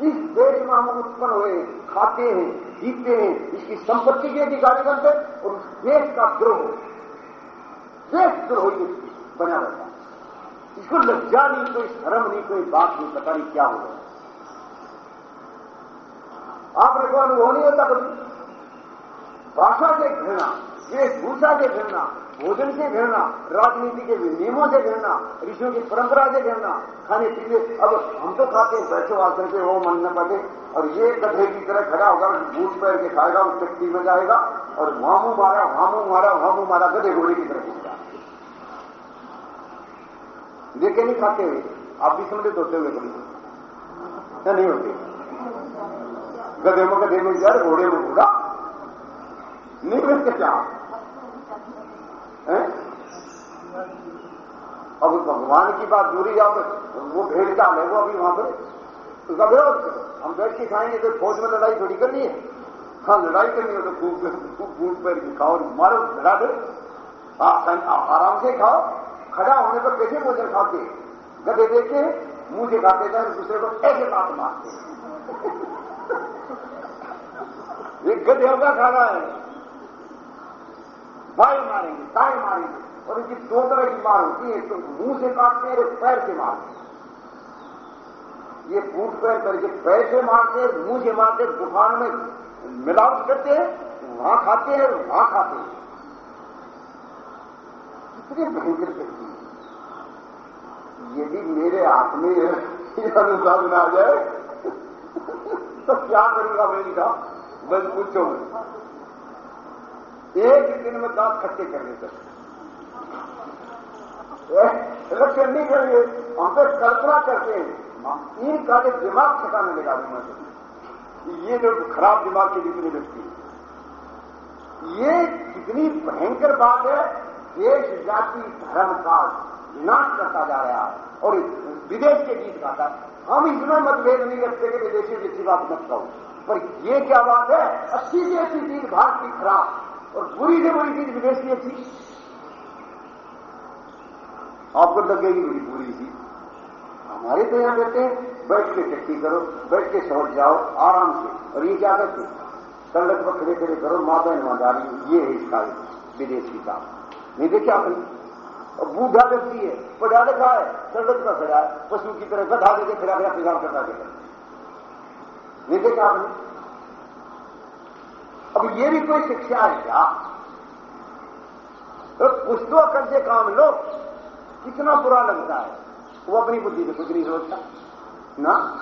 इस देश में हम उत्पन्न हुए खाते हैं, जीते हैं, इसकी संपत्ति के अधिकारी बनते और उस देश का द्रोह देश द्रोह बना रहता है। इसको लज्जा नहीं, कोई शर्म नहीं, कोई बात नहीं, पता नहीं क्या हो रहा आपने अनुभव नहीं होता कभी। भाषा से घृणा वेशभूषा से घृणा, भोजन से घृणा, राजनीति के नियमों से घृणा, ऋषियों की परंपरा से घृणा, खाने पीने, अब हम तो खाते हैं बैठो आकर के वो मन न पड़े और ये गधे की तरह खड़ा होगा, बूट पैर के खाएगा, उस चक्की में जाएगा, और वहाँ मुँह मारा वहाँ मुँह मारा वहाँ मुँह मारा, गधे घोड़े की तरह घूमता देखे नहीं खाते? हुए आप भी समझे होते हुए कभी नहीं होते? गधे में गधे में यार, घोड़े में घोड़ा। मिलते क्या? अब भगवान की बात दूरी अब वो भेड़ चाल है, वो अभी वहाँ पर उसका विरोध हम बैठ के खाएँगे तो फौज में लड़ाई थोड़ी करनी है। हाँ लड़ाई करनी हो तो खूब खूब फूट पैर खाओ मारो, लड़ा दो। आराम से खाओ। खड़ा होने पर कैसे भोजन खाते गधे देखे, मुँह से खाते थे दूसरे को ऐसे बात मारते एक गधे का खाना है। बाई मारेंगे ताई मारेंगे। और इनकी दो तरह की मार होती है तो मुँह से काटते हैं, एक पैर से मारते ये फूट पैर करके पैर से मारते मुँह से मारते दुकान में मिलावट करते हैं, वहाँ खाते हैं, वहाँ खाते हैं। कितने भयंकर शक्ति यदि मेरे हाथ में अनुसार आ जाए तो क्या करूँगा मेरी का बस पूछो एक ही दिन में दांत खट्टे कर देते इलेक्शन नहीं करेंगे, हम तो कल्पना करते हैं। इन का दिमाग ठिकाने लगा देना ये जो खराब दिमाग के जितने व्यक्ति ये कितनी भयंकर बात है, देश, जाति, धर्म का विनाश करता जा रहा है और विदेश के गीत गाता है। हम इसमें मतभेद नहीं रखते कि विदेशी अच्छी बात मत कहो। पर ये क्या बात है, अस्सी से अच्छी चीज़ भारत की खराब। और बुरी से बुरी चीज़ विदेश की अच्छी। आपको लगेगी बड़ी बुरी थी। हमारे तो यहाँ कहते हैं, बैठ के टट्टी करो, बैठ के सौट जाओ, आराम से। और ये क्या करते सड़क पर खड़े खड़े करो, माता ईमानदारी, ये है इसका विदेश की काम। नहीं देखे आपने? और बूढ़ा व्यक्ति है, पढ़ा लिखा है, सड़क पर खड़ा है, पशु की तरह गधा देखे खड़ा खड़ा पेशाब करता देखे नहीं देखा आपने? अब ये भी कोई शिक्षा है क्या? तो कुछ तो करके काम लो कितना बुरा लगता है। वो अपनी बुद्धि से कुछ नहीं सोचता। ना?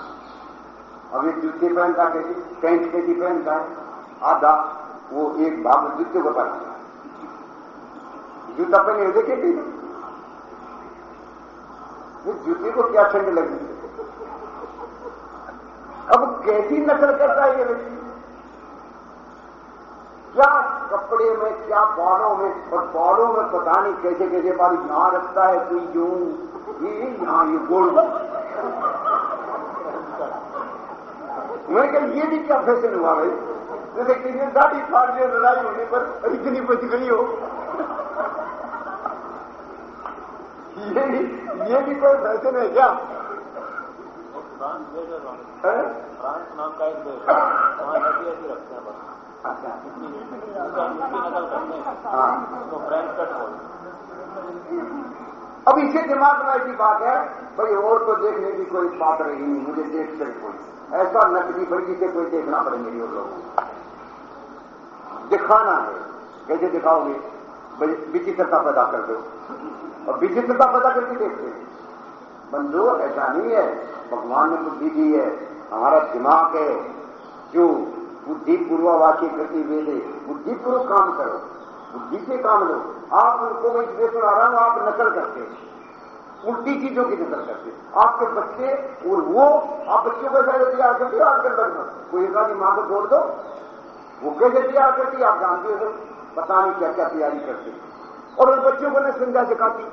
एक जूते पहनता कैसी पैंट कैसी पहनता है। आधा, वो एक भाग जूते को पहनता है। जूता पहने देखे कि जूते को क्या ठंड लगी? अब कैसी नकल करता है ये व्यक्ति? क्या कपड़े में क्या बालों में और बालों में पता नहीं कैसे कैसे बारी यहाँ रखता है कोई यूँ। ये यहाँ ये गोल। मैंने कहा ये भी क्या फ़ैशन हुआ भाई? जैसे किसी दाढ़ी फाड़ दिया लड़ाई होने पर इतनी बच गई हो। ये भी ये भी कोई फ़ैशन है क्या? फ्रांस नाम का एक देश वहाँ नदी ऐसी रखते हैं बस। हैं। अब इसके दिमाग में ऐसी बात है, भाई और तो देखने की कोई बात रही नहीं, मुझे देख कर कोई। ऐसा नकली बल्कि से कोई देखना पड़े मेरी और लोगों को। दिखाना है। कैसे दिखाओगे? विचित्रता पैदा कर दो। और विचित्रता पैदा करके देखते हैं। बंधु, ऐसा नहीं है। भगवान ने बुद्धि दी है। हमारा दिमाग है। जो बुद्धि पूर्वावाची करती वेद। बुद्धिपूर्वक काम करो। बुद्धि से काम लो। आप उनको मैं इसलिए सुना रहा हूँ, आप नकल करते उल्टी चीज़ों की नकल करते आपके बच्चे और वो, आप बच्चों को कैसे तैयार करते हो, आजकल तक कोई एक आदमी माँ को छोड़ दो। वो कैसे तैयार करती आप जानते हो पता नहीं क्या क्या तैयारी करते और उन बच्चों को न संज्ञा सिखाती।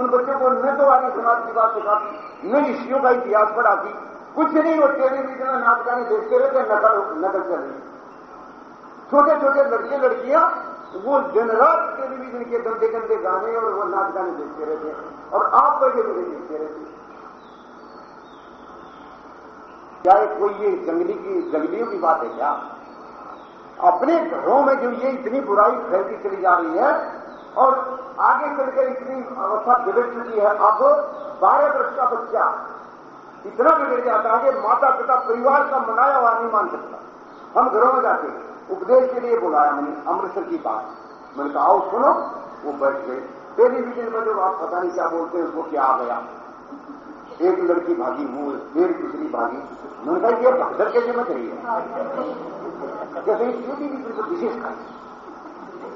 उन बच्चों को न तो आगे समाज की बात सिखाती, न ऋषियों का इतिहास पढ़ाती। कुछ नहीं, वो टेलीविज़न नाच गाने देखते रहते नकल नकल चल रही छोटे छोटे लड़के, लड़कियाँ, वो दिन रात टेलीविज़न के गंदे गंदे गाने और वो नाच गाने देखते रहते और आप बैठे बैठे देखते रहते क्या ये कोई ये जंगली की जंगलियों की बात है क्या? अपने घरों में जो ये इतनी बुराई फैलती चली जा रही है, और आगे चलकर इतनी अवस्था बिगड़ चुकी है, अब बारह वर्ष का बच्चा इतना बिगड़ जाता है कि माता पिता परिवार का मनाया हुआ नहीं मान सकता। हम घरों में जाते हैं उपदेश के लिए बुलाया मैंने, अमृतसर की बात। मैंने कहा, आओ सुनो। वो बैठ गए। टेलीविज़न में जो आप पता नहीं क्या बोलते हैं, उसको क्या आ गया? एक लड़की भागी वो फिर दूसरी भागी। मैंने कहा, ये भागदर कैसे मच रही है। जैसे सीधी भी बिल्कुल विशेष खाई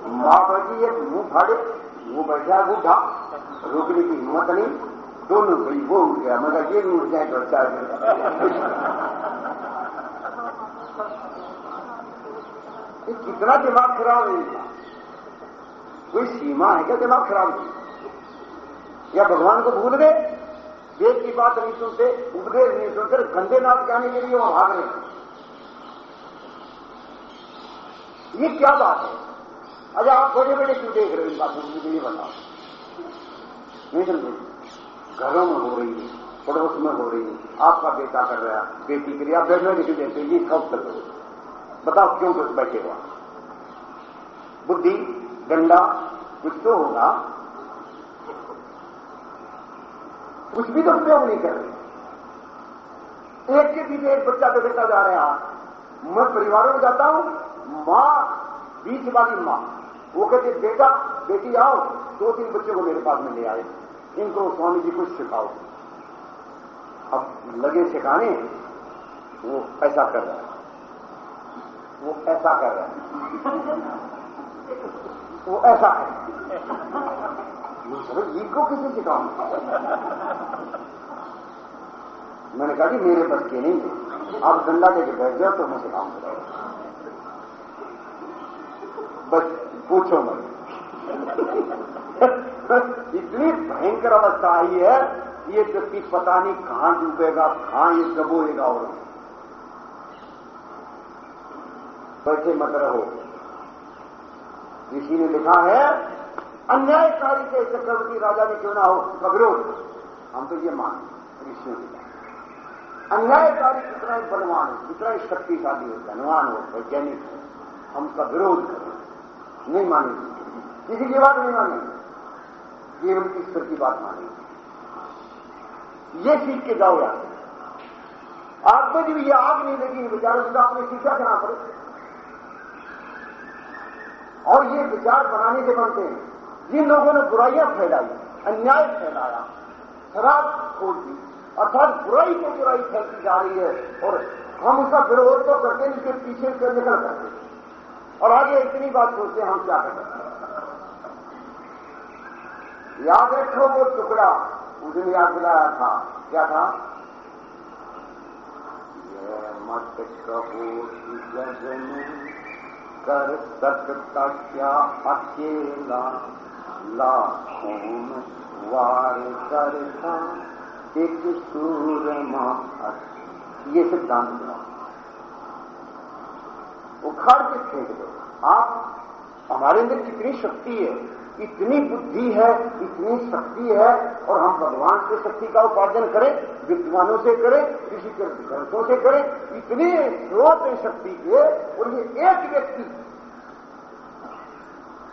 माँ बैठी है मुँह फाड़े वो बैठा, बूढ़ा। रोकने की हिम्मत नहीं। दोनों गई वो उठ गया मगर ये भी उठ जाए तो अच्छा ये कितना दिमाग खराब है कोई सीमा है क्या दिमाग खराब की या भगवान को भूल गए वेद की बात नहीं सुनते उपदेश नहीं सुनते गंदे नाथ जाने के लिए वहाँ भाग रहे ये क्या बात है अच्छा आप बड़े बड़े क्यों देख रहे हो बातों बताओ नहीं समझे घरों में हो रही है, पड़ोस में हो रही है। आपका बेटा कर रहा है, बेटी के लिए आप बैठने नहीं देते ये कब तक बताओ क्यों बैठे हुआ बुद्धि डंडा कुछ तो होगा। कुछ भी तो उपयोग नहीं कर रहे। एक के पीछे एक बच्चा बिगड़ता जा रहा मैं परिवारों में जाता हूँ, माँ, बीच वाली माँ। वो कहते बेटा, बेटी आओ दो तीन बच्चों को मेरे पास में ले आए। इनको स्वामी जी कुछ सिखाओ। अब लगे सिखाने वो ऐसा कर रहा है। वो ऐसा कर रहा है। वो ऐसा है। सर इनको किसे सिखाऊं? मैंने कहा कि मेरे बस के नहीं है। आप डंडा लेके बैठ जाओ तो मैं सिखाऊँगा बस पूछो मत। इतनी भयंकर अवस्था आई है ये व्यक्ति पता नहीं कहाँ डूबेगा, कहाँ ये दबोएगा और। बैठे मत रहो। ऋषि ने लिखा है, अन्यायकारी के चक्रवर्ती राजा ने क्यों ना हो? का विरोध हम तो ये मान ऋषियों ने अन्यायकारी कितना ही बलवान हो कितना ही शक्तिशाली हो, धनवान हो, वैज्ञानिक हो, हम उसका विरोध करें। नहीं मानेंगे। किसी की बात नहीं मानेंगे। केवल ईश्वर की बात मानेंगे ये सीख के जाओ यार आग में भी ये आग नहीं लगी विचारों से आपने सीखा क्या पर और ये विचार बनाने के बनते हैं। जिन लोगों ने बुराइयाँ फैलाई, अन्याय फैलाया, शराब खोल दी, अर्थात बुराई को बुराई फैलती जा रही है, और हम उसका विरोध तो करते हैं इसके पीछे से निकल करते और आगे इतनी बात सोचते हैं, हम क्या कर? याद रखो वो टुकड़ा उस दिन याद दिलाया था। क्या था? मत कहो जगन कर सकता क्या अकेला, लाखों वार करता एक सूरमा ये सिद्धांत उखाड़ के फेंक दो। आप हमारे अंदर कितनी शक्ति है, इतनी बुद्धि है, इतनी शक्ति है, और हम भगवान से शक्ति का उपार्जन करें, विद्वानों से करें, किसी के ग्रंथों से करें, इतने स्रोत है शक्ति के और ये एक व्यक्ति,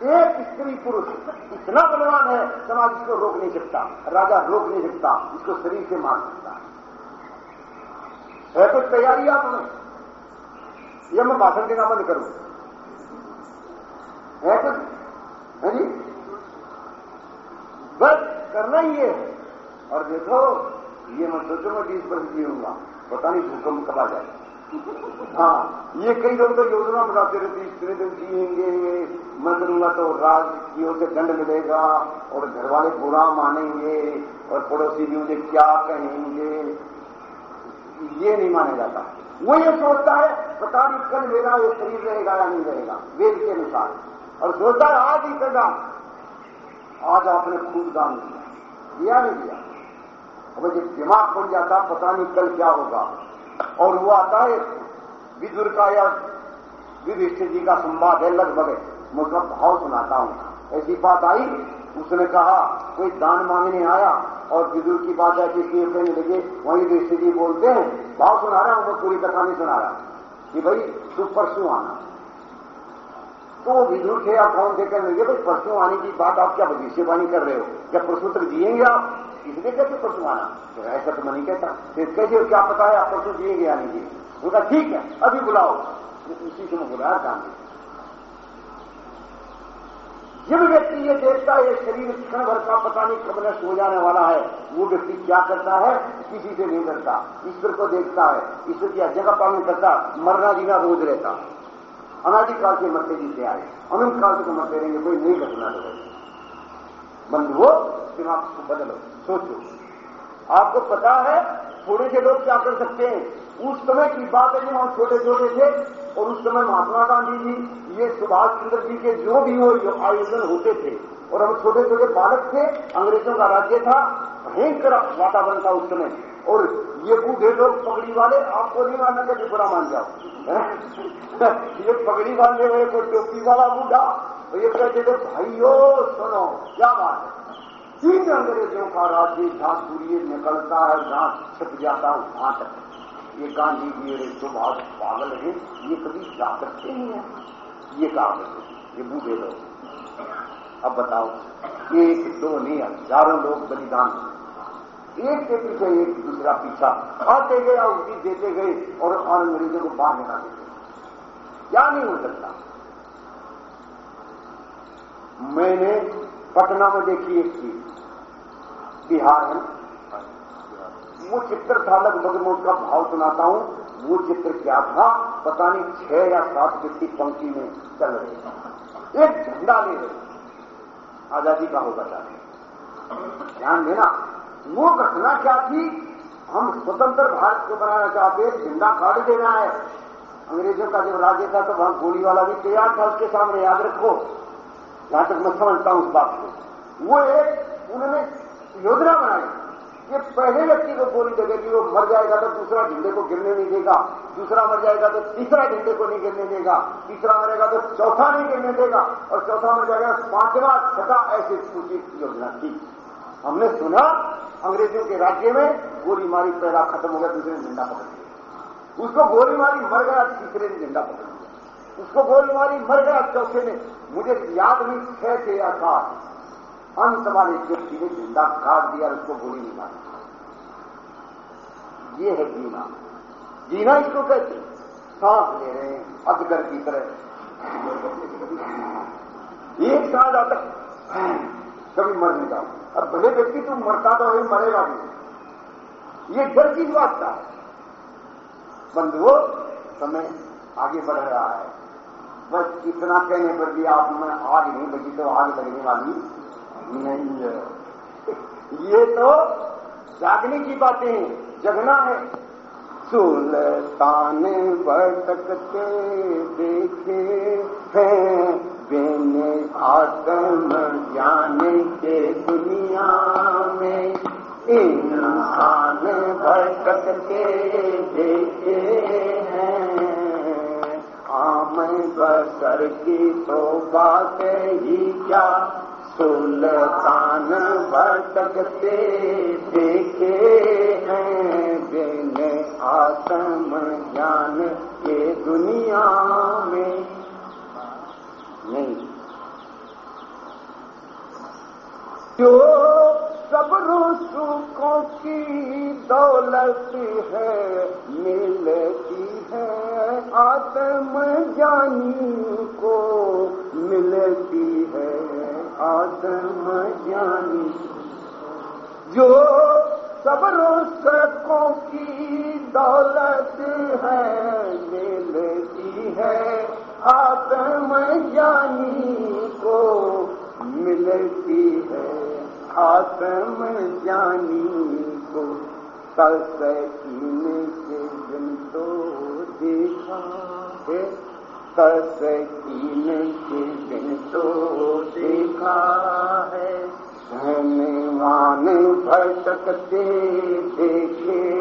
एक स्त्री पुरुष इतना बलवान है, समाज इसको रोक नहीं सकता, राजा रोक नहीं सकता, इसको शरीर से मार सकता है। कुछ तैयारी आपने यह मैं भाषण देना बंद करूँ। कुछ है जी बस, करना ही है। और देखो, ये मैं सोचो मैं बीस वर्ष जीऊँगा। पता नहीं भूकंप कब आ जाए। हाँ ये कई लोग तो योजना बनाते रहते इतने दिन जिएँगे, मैं करूँगा तो राज की ओर से दंड मिलेगा, और घर वाले बुरा मानेंगे, और पड़ोसी भी मुझे क्या कहेंगे। ये नहीं माना जाता। वो ये सोचता है, पता नहीं कल मेरा ये शरीर रहेगा या नहीं रहेगा, वेद के अनुसार। और सोचता है आज ही पैदा आज आपने खूब दान दिया दिया नहीं दिया। अब जब दिमाग खुल जाता, पता नहीं कल क्या होगा। और वो आता है, विदुर का या विधिष्ठिर जी का संवाद है, लगभग मैं उसका भाव सुनाता हूँ। ऐसी बात आई, उसने कहा, कोई दान मांगने आया और विदुर की बात है ऐसी कहने लगे, वहीं युधिष्ठिर जी बोलते हैं, भाव सुना रहा हूँ, मैं पूरी कथा नहीं सुना रहा। कि भाई, तू परसों आना। तो विदुर थे, आप कौन थे? कहने लगे भाई परसों आने की बात, आप क्या भविष्यवाणी कर रहे हो? क्या परसों तक जिएँगे आप? इसलिए कहते परसों आना? तो ऐसा तो मैं नहीं कहता। फिर कैसे क्या पता है आप परसों जिएँगे या नहीं जिएँगे? बोला, ठीक है, अभी बुलाओ। उसी से मैं बुलाया काम जब व्यक्ति, ये देखता है शरीर क्षण भर का पता नहीं कब नष्ट हो जाने वाला है। वो व्यक्ति क्या करता है? किसी से नहीं करता ईश्वर को देखता है। ईश्वर की का पालन करता। मरना जीना रोज रहता अनादिकाल से मरते जीते आए। अनंत काल से मरते रहेंगे, कोई नई घटना तो बंधुओं दिमाग को बदलो, सोचो। आपको पता है, थोड़े से लोग क्या कर सकते हैं? उस समय की बात है जब हम छोटे छोटे थे, और उस समय महात्मा गांधी जी, ये सुभाष चंद्र जी के जो भी वो आयोजन होते थे, और हम छोटे छोटे बालक थे, अंग्रेज़ों का राज्य था, भयंकर वातावरण था उस समय। और ये बूढ़े लोग पगड़ी वाले आपको नहीं मानना कि बुरा मान जाओ। ये पगड़ी वाले हुए कोई टोपी वाला बूढ़ा। तो ये कहते थे, भाइयों, सुनो, क्या बात है? तीन अंग्रेज़ों का राज्य, जहाँ सूर्य निकलता है, जहाँ छिप जाता है, वहाँ तक। ये गांधी जी और सुभाष पागल है, ये कभी जा सकते नहीं है। ये काम ये बूढ़े लोग। अब बताओ, एक, दो नहीं, हज़ारों लोग बलिदान। एक के पीछे एक दूसरा पीछा। आते गए और उसकी देते गए और अंग्रेज़ों को बाहर निकाल देते क्या नहीं हो सकता? मैंने पटना में देखी एक चीज़। बिहार में वो चित्र था, लगभग मैं उसका भाव सुनाता हूँ। वो चित्र क्या था? पता नहीं, छह या सात व्यक्ति पंक्ति में चल रहे एक झंडा ले रहे आज़ादी का होगा ध्यान देना। वो घटना क्या थी? हम स्वतंत्र भारत को बनाना चाहते झंडा काट देना है। अंग्रेज़ों का जब राज्य था तो वहाँ गोली वाला भी तैयार था उसके सामने, याद रखो। जहाँ तक मैं समझता हूँ उस बात को। वो एक, उन्होंने योजना बनाई ये पहले व्यक्ति को गोली लगेगी, वो मर जाएगा तो दूसरा झंडे को गिरने नहीं देगा। दूसरा मर जाएगा तो तीसरा झंडे को नहीं गिरने देगा। तीसरा मरेगा तो चौथा नहीं गिरने देगा। और चौथा मर जाएगा पांचवा, छठा ऐसी पूरी योजना थी। हमने सुना अंग्रेज़ों के राज्य में गोली मारी पहला खत्म हो गया, दूसरे ने झंडा पकड़ लिया। उसको गोली मारी मर गया, तीसरे ने झंडा पकड़ लिया। उसको गोली मारी मर गया, चौथे ने, मुझे याद नहीं, छह थे या सात अंत वाले व्यक्ति ने झंडा काट दिया उसको गोली नहीं मारी। ये है जीना। जीना इसको कहते सांस ले रहे हैं, अजगर की तरह। एक साल आता कभी मर नहीं जाओ। अब भले व्यक्ति तुम मरता तो वही मरेगा भी। ये डर की बात था बंधुओं, समय आगे बढ़ रहा है। बस इतना कहने पर भी आप में आग नहीं लगी तो आग लगने वाली नहीं है। ये तो जागने की बातें जगना है। सुल्तान भटकते देखे हैं। बेने आत्म ज्ञान के दुनिया में, इंसान भटकते देखे हैं। आम बसर की तो बात ही क्या, सुल्तान भटकते देखे हैं। बेने आत्म ज्ञान के दुनिया में नहीं। जो सब सुखों की दौलत है, मिलती है। आत्म ज्ञानी को मिलती है आत्म ज्ञानी जो सब रोसकों की दौलत है, मिलती है आत्म ज्ञानी को मिलती है। आत्म ज्ञानी को तस्कीन के दिन तो देखा है। तस्कीन के दिन तो देखा है। धनवान भटकते देखे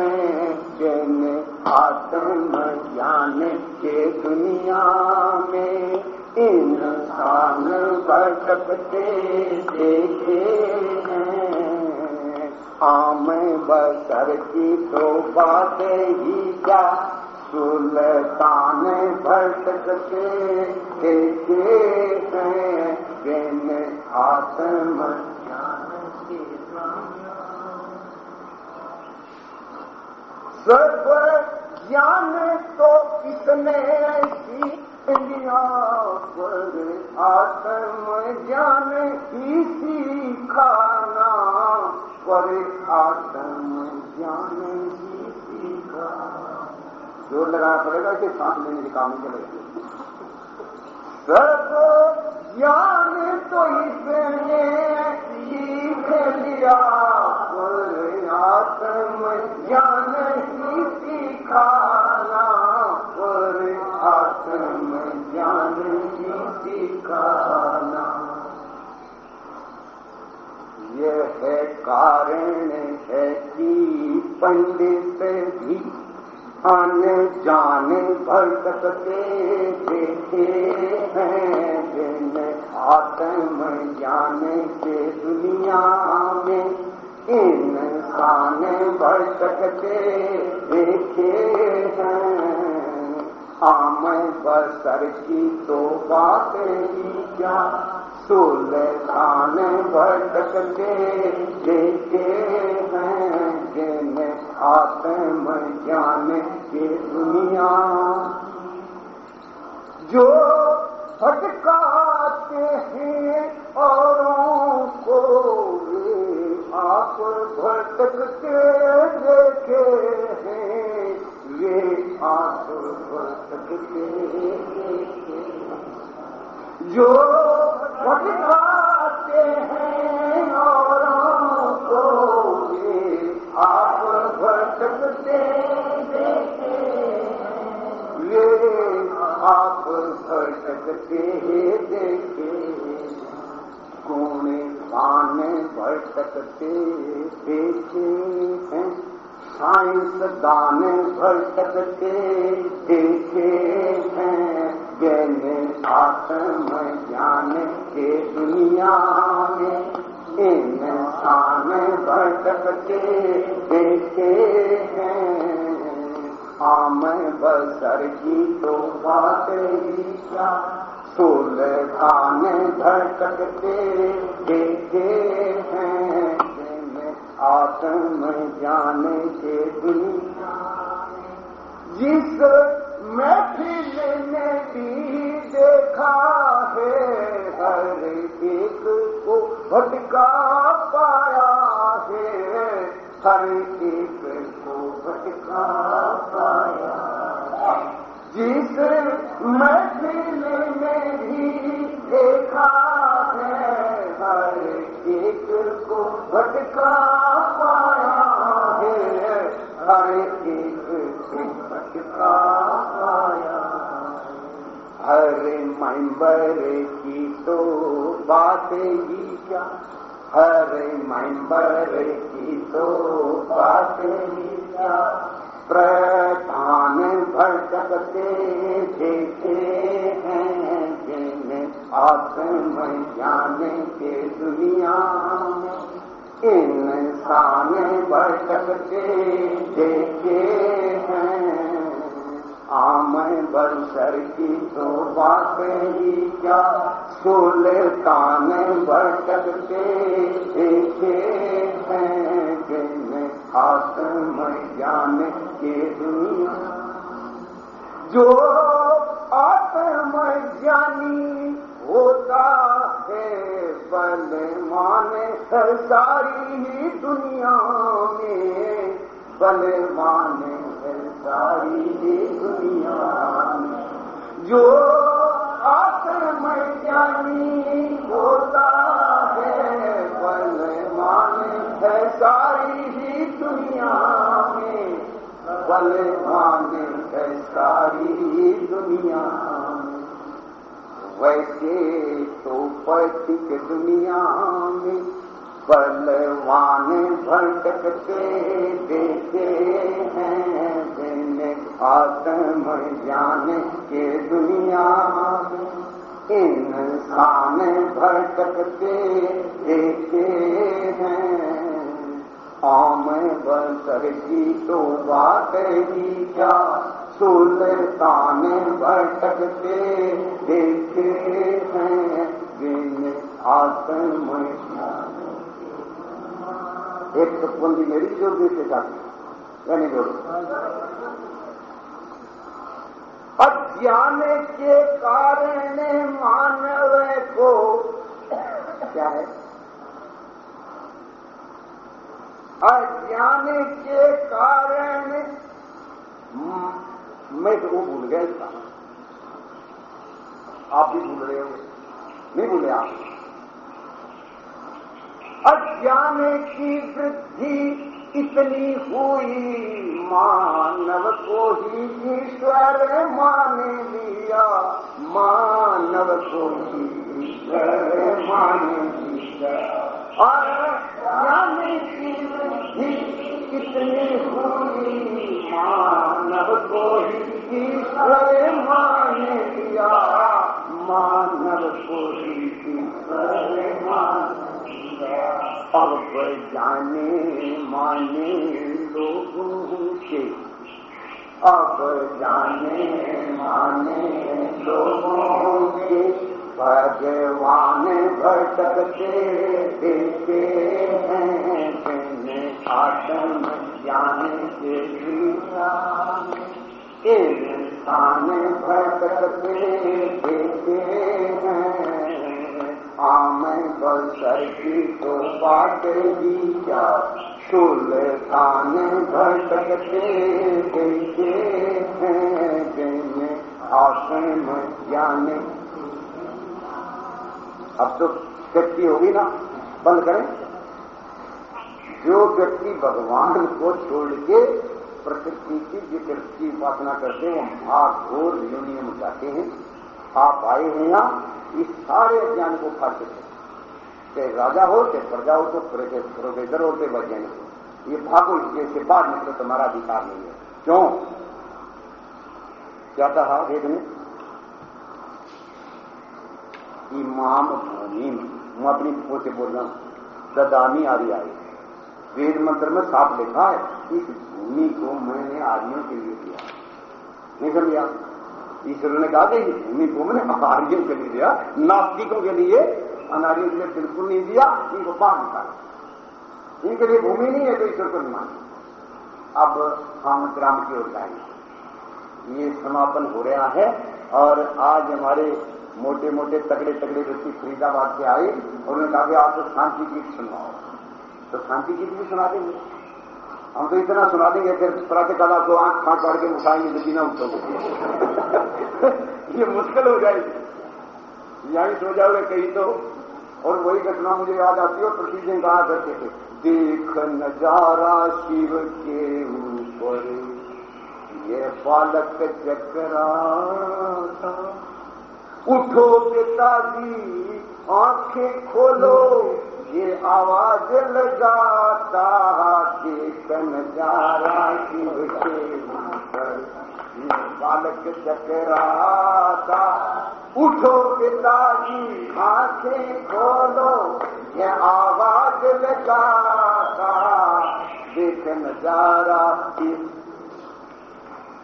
हैं। जन आत्म ज्ञान के दुनिया में इंसान भटकते देखे आम बसर की तो बात ही क्या? सुल्तान भटकते देखे हैं। बिन आत्म ज्ञान के ज्ञान तो किसने ऐसी इंडिया पर आत्म ज्ञान ही सीखाना पर आत्म ज्ञान ही सीखा ज़ोर लगाना पड़ेगा कि सांस लेने के काम चलेगा सब ज्ञान तो इसने सीख लिया पर आत्म ज्ञान ही सिखाना पर आत्म ज्ञान ही यह कारण है कि पंडित भी अन जान भटकते देखे हैं बिन आत्म ज्ञान के दुनिया में इंसान भटकते देखे हैं। आम बसर की तो बात ही क्या? सुल्तान भटकते देखे हैं। जिन आत्म ज्ञान के दुनिया, जो भटकाते भटकते देखे हैं ये आप भटकते देखे जो भटकाते हैं। औरों को वे आप भटकते देखे ये आप भटकते देखे कोने पान भटकते देखे हैं। साइंस दान भटकते देखे हैं। जैने आत्म ज्ञान के दुनिया में इंसान भटकते देखे हैं। आम बसर की तो बात ही क्या सुल्तान भटकते देखे हैं आत्म ज्ञान के दुनिया जिस महफिल ने भी देखा है, हर एक को भटका पाया है, हर एक को भटका पाया जिस महफिल में भी देखा है, हर एक को भटका पाया है, हर एक को भटका पाया हर मेंबर की तो बात ही क्या? हर मेंबर की तो बात ही क्या? प्रधान भटकते देखे हैं जिन आत्म ज्ञान के दुनिया में। इंसान भटकते देखे हैं। आम बंसर की तो बात ही क्या? सुल्तान भटकते देखे हैं आत्म ज्ञान के जो आत्म ज्ञानी होता है बलवान है सारी ही दुनिया में। बलवान है सारी ही दुनिया में। जो आत्म ज्ञानी होता है बलवान है सारी ही दुनिया में बलवान है सारी दुनिया वैसे तो पैतिक दुनिया में बलवान भटकते देते हैं, जिन्हें आत्म ज्ञान के दुनिया में इंसान भटकते देते हैं। आम बसर की तो बात ही क्या? सुल्तान भटकते देखे हैं जिन आत्म एक तो बंदी मेरी जोड़ देते साथ यानी जोड़ो अज्ञान के कारण मानव को क्या है? अज्ञान के कारण। मैं तो वो भूल गया इसका। आप भी भूल रहे हो नहीं भूले आप। अज्ञान की वृद्धि इतनी हुई, मानव को ही ईश्वर मान लिया। मानव को ही ईश्वर मान लिया। और जाने माने लोगों के अब जाने माने लोगों के भगवान भटकते देते हैं आत्म ज्ञान के इंसान भटकते देते हैं आम बसर की तो बात ही क्या सुल्तान भटकते देते हैं जिन आत्म ज्ञान अब तो व्यक्ति होगी ना, बंद करें। जो व्यक्ति भगवान को छोड़ के प्रकृति की विकृति की उपासना करते हैं वो महाघोर योनियों में जाते हैं। आप आए हैं यहाँ इस सारे ज्ञान को खा चुके चाहे राजा हो, चाहे प्रजा हो तो प्रोफेसर हो चाहे वैज्ञानिक हो ये भागो इसके बाद निकलो तुम्हारा अधिकार नहीं है। क्यों? क्या कहा वेद ने? इमाम भूमि, में मैं अपनी पुत्र से बोल रहा हूँ, ददामी आर्याय वेद मंत्र में साफ़ लिखा है, इस भूमि को मैंने आर्यों के लिए दिया। नहीं समझा ईश्वर ने कहा कि भूमि को मैंने आर्यों के लिए दिया, नास्तिकों के लिए। अनार्यों के लिए बिल्कुल नहीं दिया, इनको बाहर निकाला इनके लिए भूमि नहीं है तो ईश्वर को नहीं अब हम ग्राम की ओर जाएँगे। ये समापन हो रहा है और आज हमारे मोटे मोटे तगड़े तगड़े व्यक्ति फरीदाबाद से आए और उन्होंने कहा कि आप तो शांति गीत सुनवाओ। तो शांति गीत भी सुना देंगे। हम तो इतना सुना देंगे, फिर प्रातः काला को आँख फांक काट के उठाएँगे तो बिना उठोगे ये मुश्किल हो जाएगी। यहीं सो जाओगे कहीं तो। और वही घटना मुझे याद आती है, और प्रतिदिन कहा करते थे, देख नज़ारा शिव के ऊपर, ये बालक चक्रा उठो पिताजी आँखें खोलो। ये आवाज लगाता देख नजारा शिव के बालक चकराता उठो पिताजी आंखें खोलो ये आवाज लगाता देख नजारा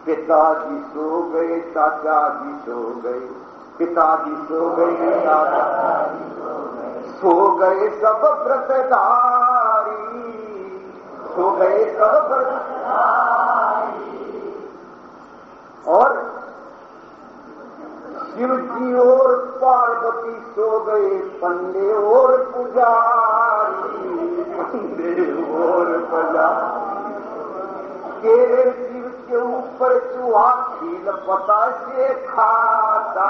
पिताजी सो गए चाचा जी सो गए पिताजी सो गए चाचा सो गए सब व्रतधारी सो गए सब व्रतधारी और शिव जी और पार्वती सो गए पंडे और पुजारी। पंडे और पुजारी। केरे शिव के ऊपर चूहा खील पता से खाता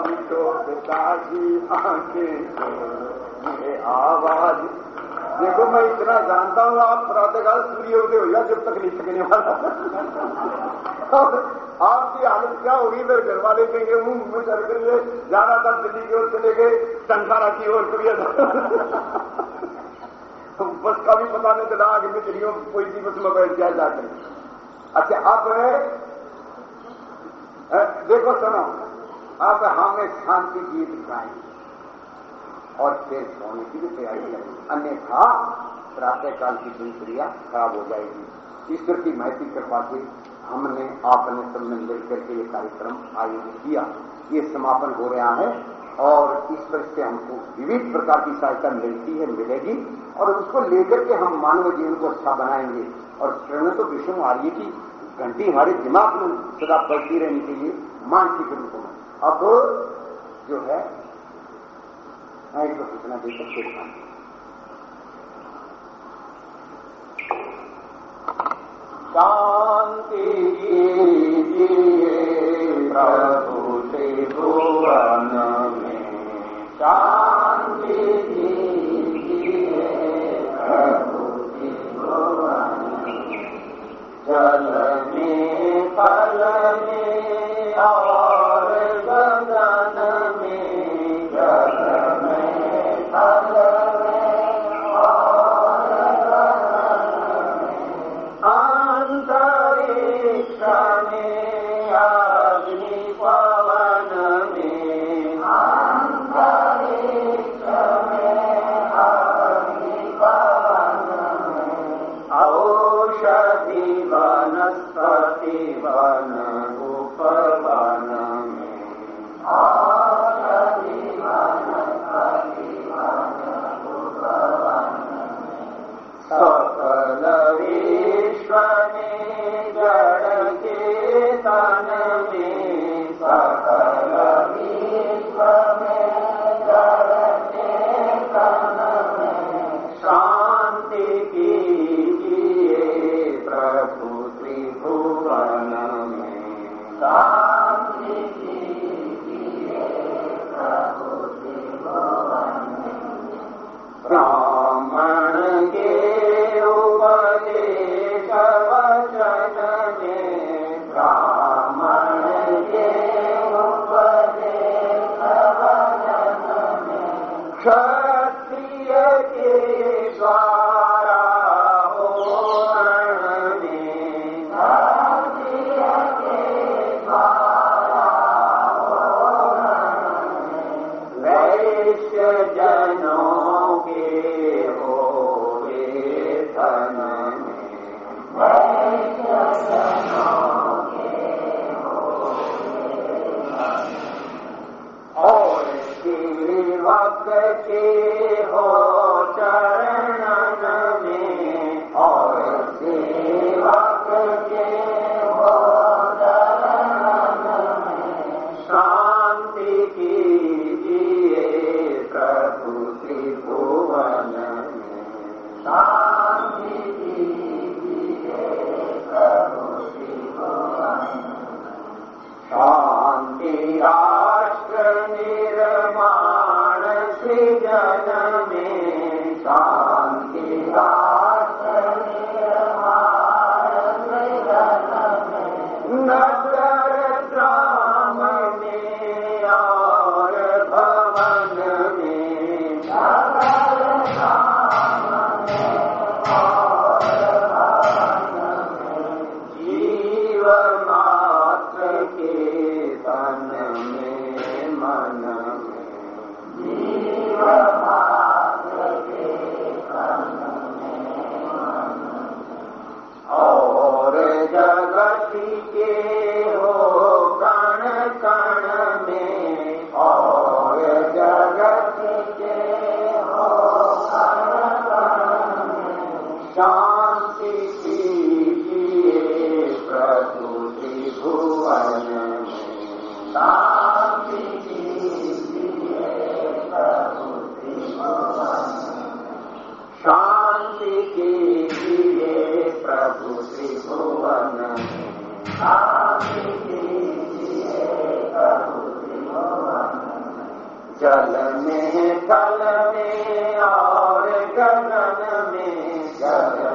मिटो पिताजी आँखें ये आवाज़, देखो मैं इतना जानता हूँ, आप प्रातःकाल सूर्य उदय हो जब तक नहीं थकने वाला। आपकी हालत क्या होगी? मेरे घर वाले कहेंगे हूँ मैं घर के लिए जाना था दिल्ली की ओर चले गए संसारा की ओर करिए बस का भी पता नहीं चला, आगे मित्रियों कोई सी बस में बैठ जाए जाकर अच्छा अब देखो सुनो अब हमें शांति गीत गाएँगे और फिर सोने की भी तैयारी करेंगे अन्यथा प्रातःकाल की दिनचर्या खराब हो जाएगी। ईश्वर की महती कृपा से हमने आपने सब में मिल करके ये कार्यक्रम आयोजित किया। ये समापन हो रहा है। और इस पर से हमको विविध प्रकार की सहायता मिलती है, मिलेगी। और उसको लेकर के हम मानव जीवन को अच्छा बनाएँगे। और प्रेरणा तो विष्णु आर्य की घंटी हमारे दिमाग में सदा बढ़ती रहनी चाहिए मानसिक रूप में अब जो है, मैं इसको सूचना देकर फिर शांति प्रभु प्रभु त्रिभुवन जल में फल में और में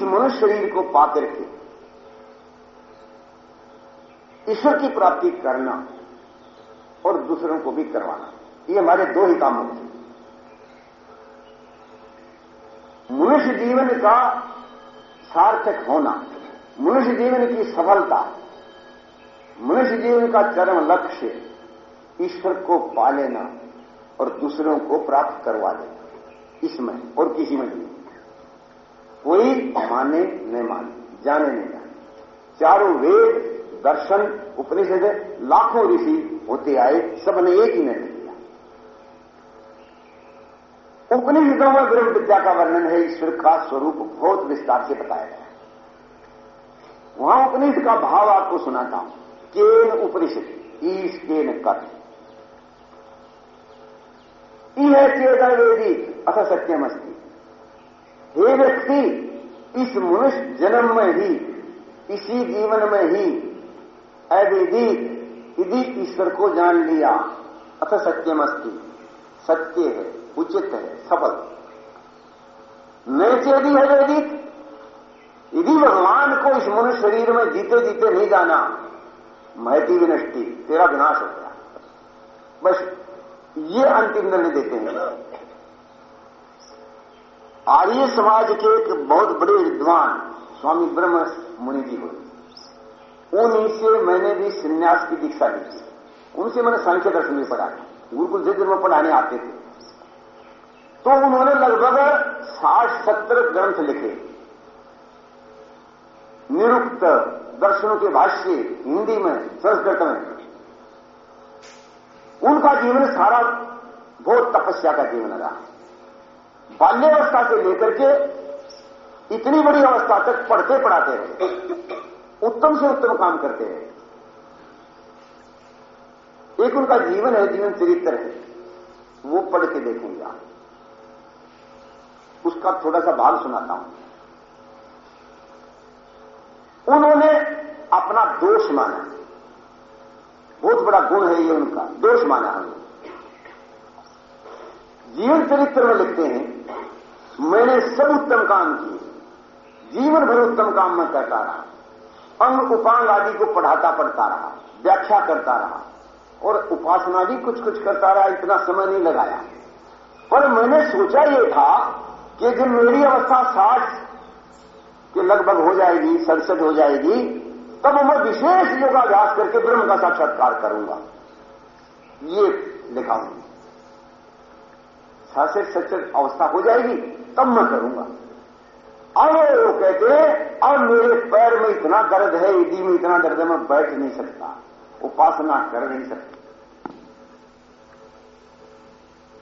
इस मनुष्य शरीर को पाकर के ईश्वर की प्राप्ति करना और दूसरों को भी करवाना। ये हमारे दो ही काम होते हैं। मनुष्य जीवन का सार्थक होना, मनुष्य जीवन की सफलता, मनुष्य जीवन का चरम लक्ष्य ईश्वर को पा लेना और दूसरों को प्राप्त करवा देना इसमें और किसी में नहीं। कोई माने न माने, जाने नहीं जाने चारों वेद, दर्शन, उपनिषद, लाखों ऋषि होते आए, सबने एक ही निर्णय लिया उपनिषदों में ब्रह्म विद्या का वर्णन है, ईश्वर का स्वरूप बहुत विस्तार से बताया गया वहाँ उपनिषद का भाव आपको सुनाता हूँ। केन उपनिषद, ईश केन कथ। यह चेता वेदी, अथ सत्यमस्ती। हे व्यक्ति इस मनुष्य जन्म में ही, इसी जीवन में ही अवेदी यदि ईश्वर को जान लिया, अथ सत्यमस्ती। सत्य है, उचित है सफल न चेदी है वेदिक यदि भगवान को इस मनुष्य शरीर में जीते जीते नहीं जाना, महती विनष्टि, तेरा विनाश हो गया। बस ये अंतिम निर्णय देते हैं। आर्य समाज के एक बहुत बड़े विद्वान स्वामी ब्रह्म मुनि जी हुए। उन्हीं से मैंने भी संन्यास की दीक्षा ली थी। उनसे मैंने सांख्य दर्शन भी पढ़ा। गुरुकुल से में पढ़ाने आते थे। तो उन्होंने लगभग साठ सत्तर ग्रंथ लिखे। निरुक्त दर्शनों के भाष्य, हिंदी में, संस्कृत में। उनका जीवन सारा बहुत तपस्या का जीवन रहा। बाल्यावस्था से लेकर के इतनी बड़ी अवस्था तक पढ़ते पढ़ाते रहे उत्तम से उत्तम काम करते रहे एक उनका जीवन है, जीवन चरित्र है। वो पढ़ के देखेंगे। उसका थोड़ा सा भाग सुनाता हूँ। उन्होंने अपना दोष माना। बहुत बड़ा गुण है ये उनका। दोष माना है जीवन चरित्र में लिखते हैं, मैंने सब उत्तम काम किए। जीवन भर उत्तम काम में करता रहा। अंग उपांग आदि को पढ़ाता पढ़ता रहा, व्याख्या करता रहा। और उपासना भी कुछ कुछ करता रहा, इतना समय नहीं लगाया। पर मैंने सोचा ये था कि जब मेरी अवस्था साठ के लगभग हो जाएगी, सड़सठ हो जाएगी, तब मैं विशेष योगाभ्यास करके ब्रह्म का साक्षात्कार करूँगा। ये लिखा हूँ। सड़सठ सड़सठ अवस्था हो जाएगी, तब मैं करूँगा। अब वो कहते अब मेरे पैर में इतना दर्द है ईडी में इतना दर्द है, मैं बैठ नहीं सकता। उपासना कर नहीं सकता।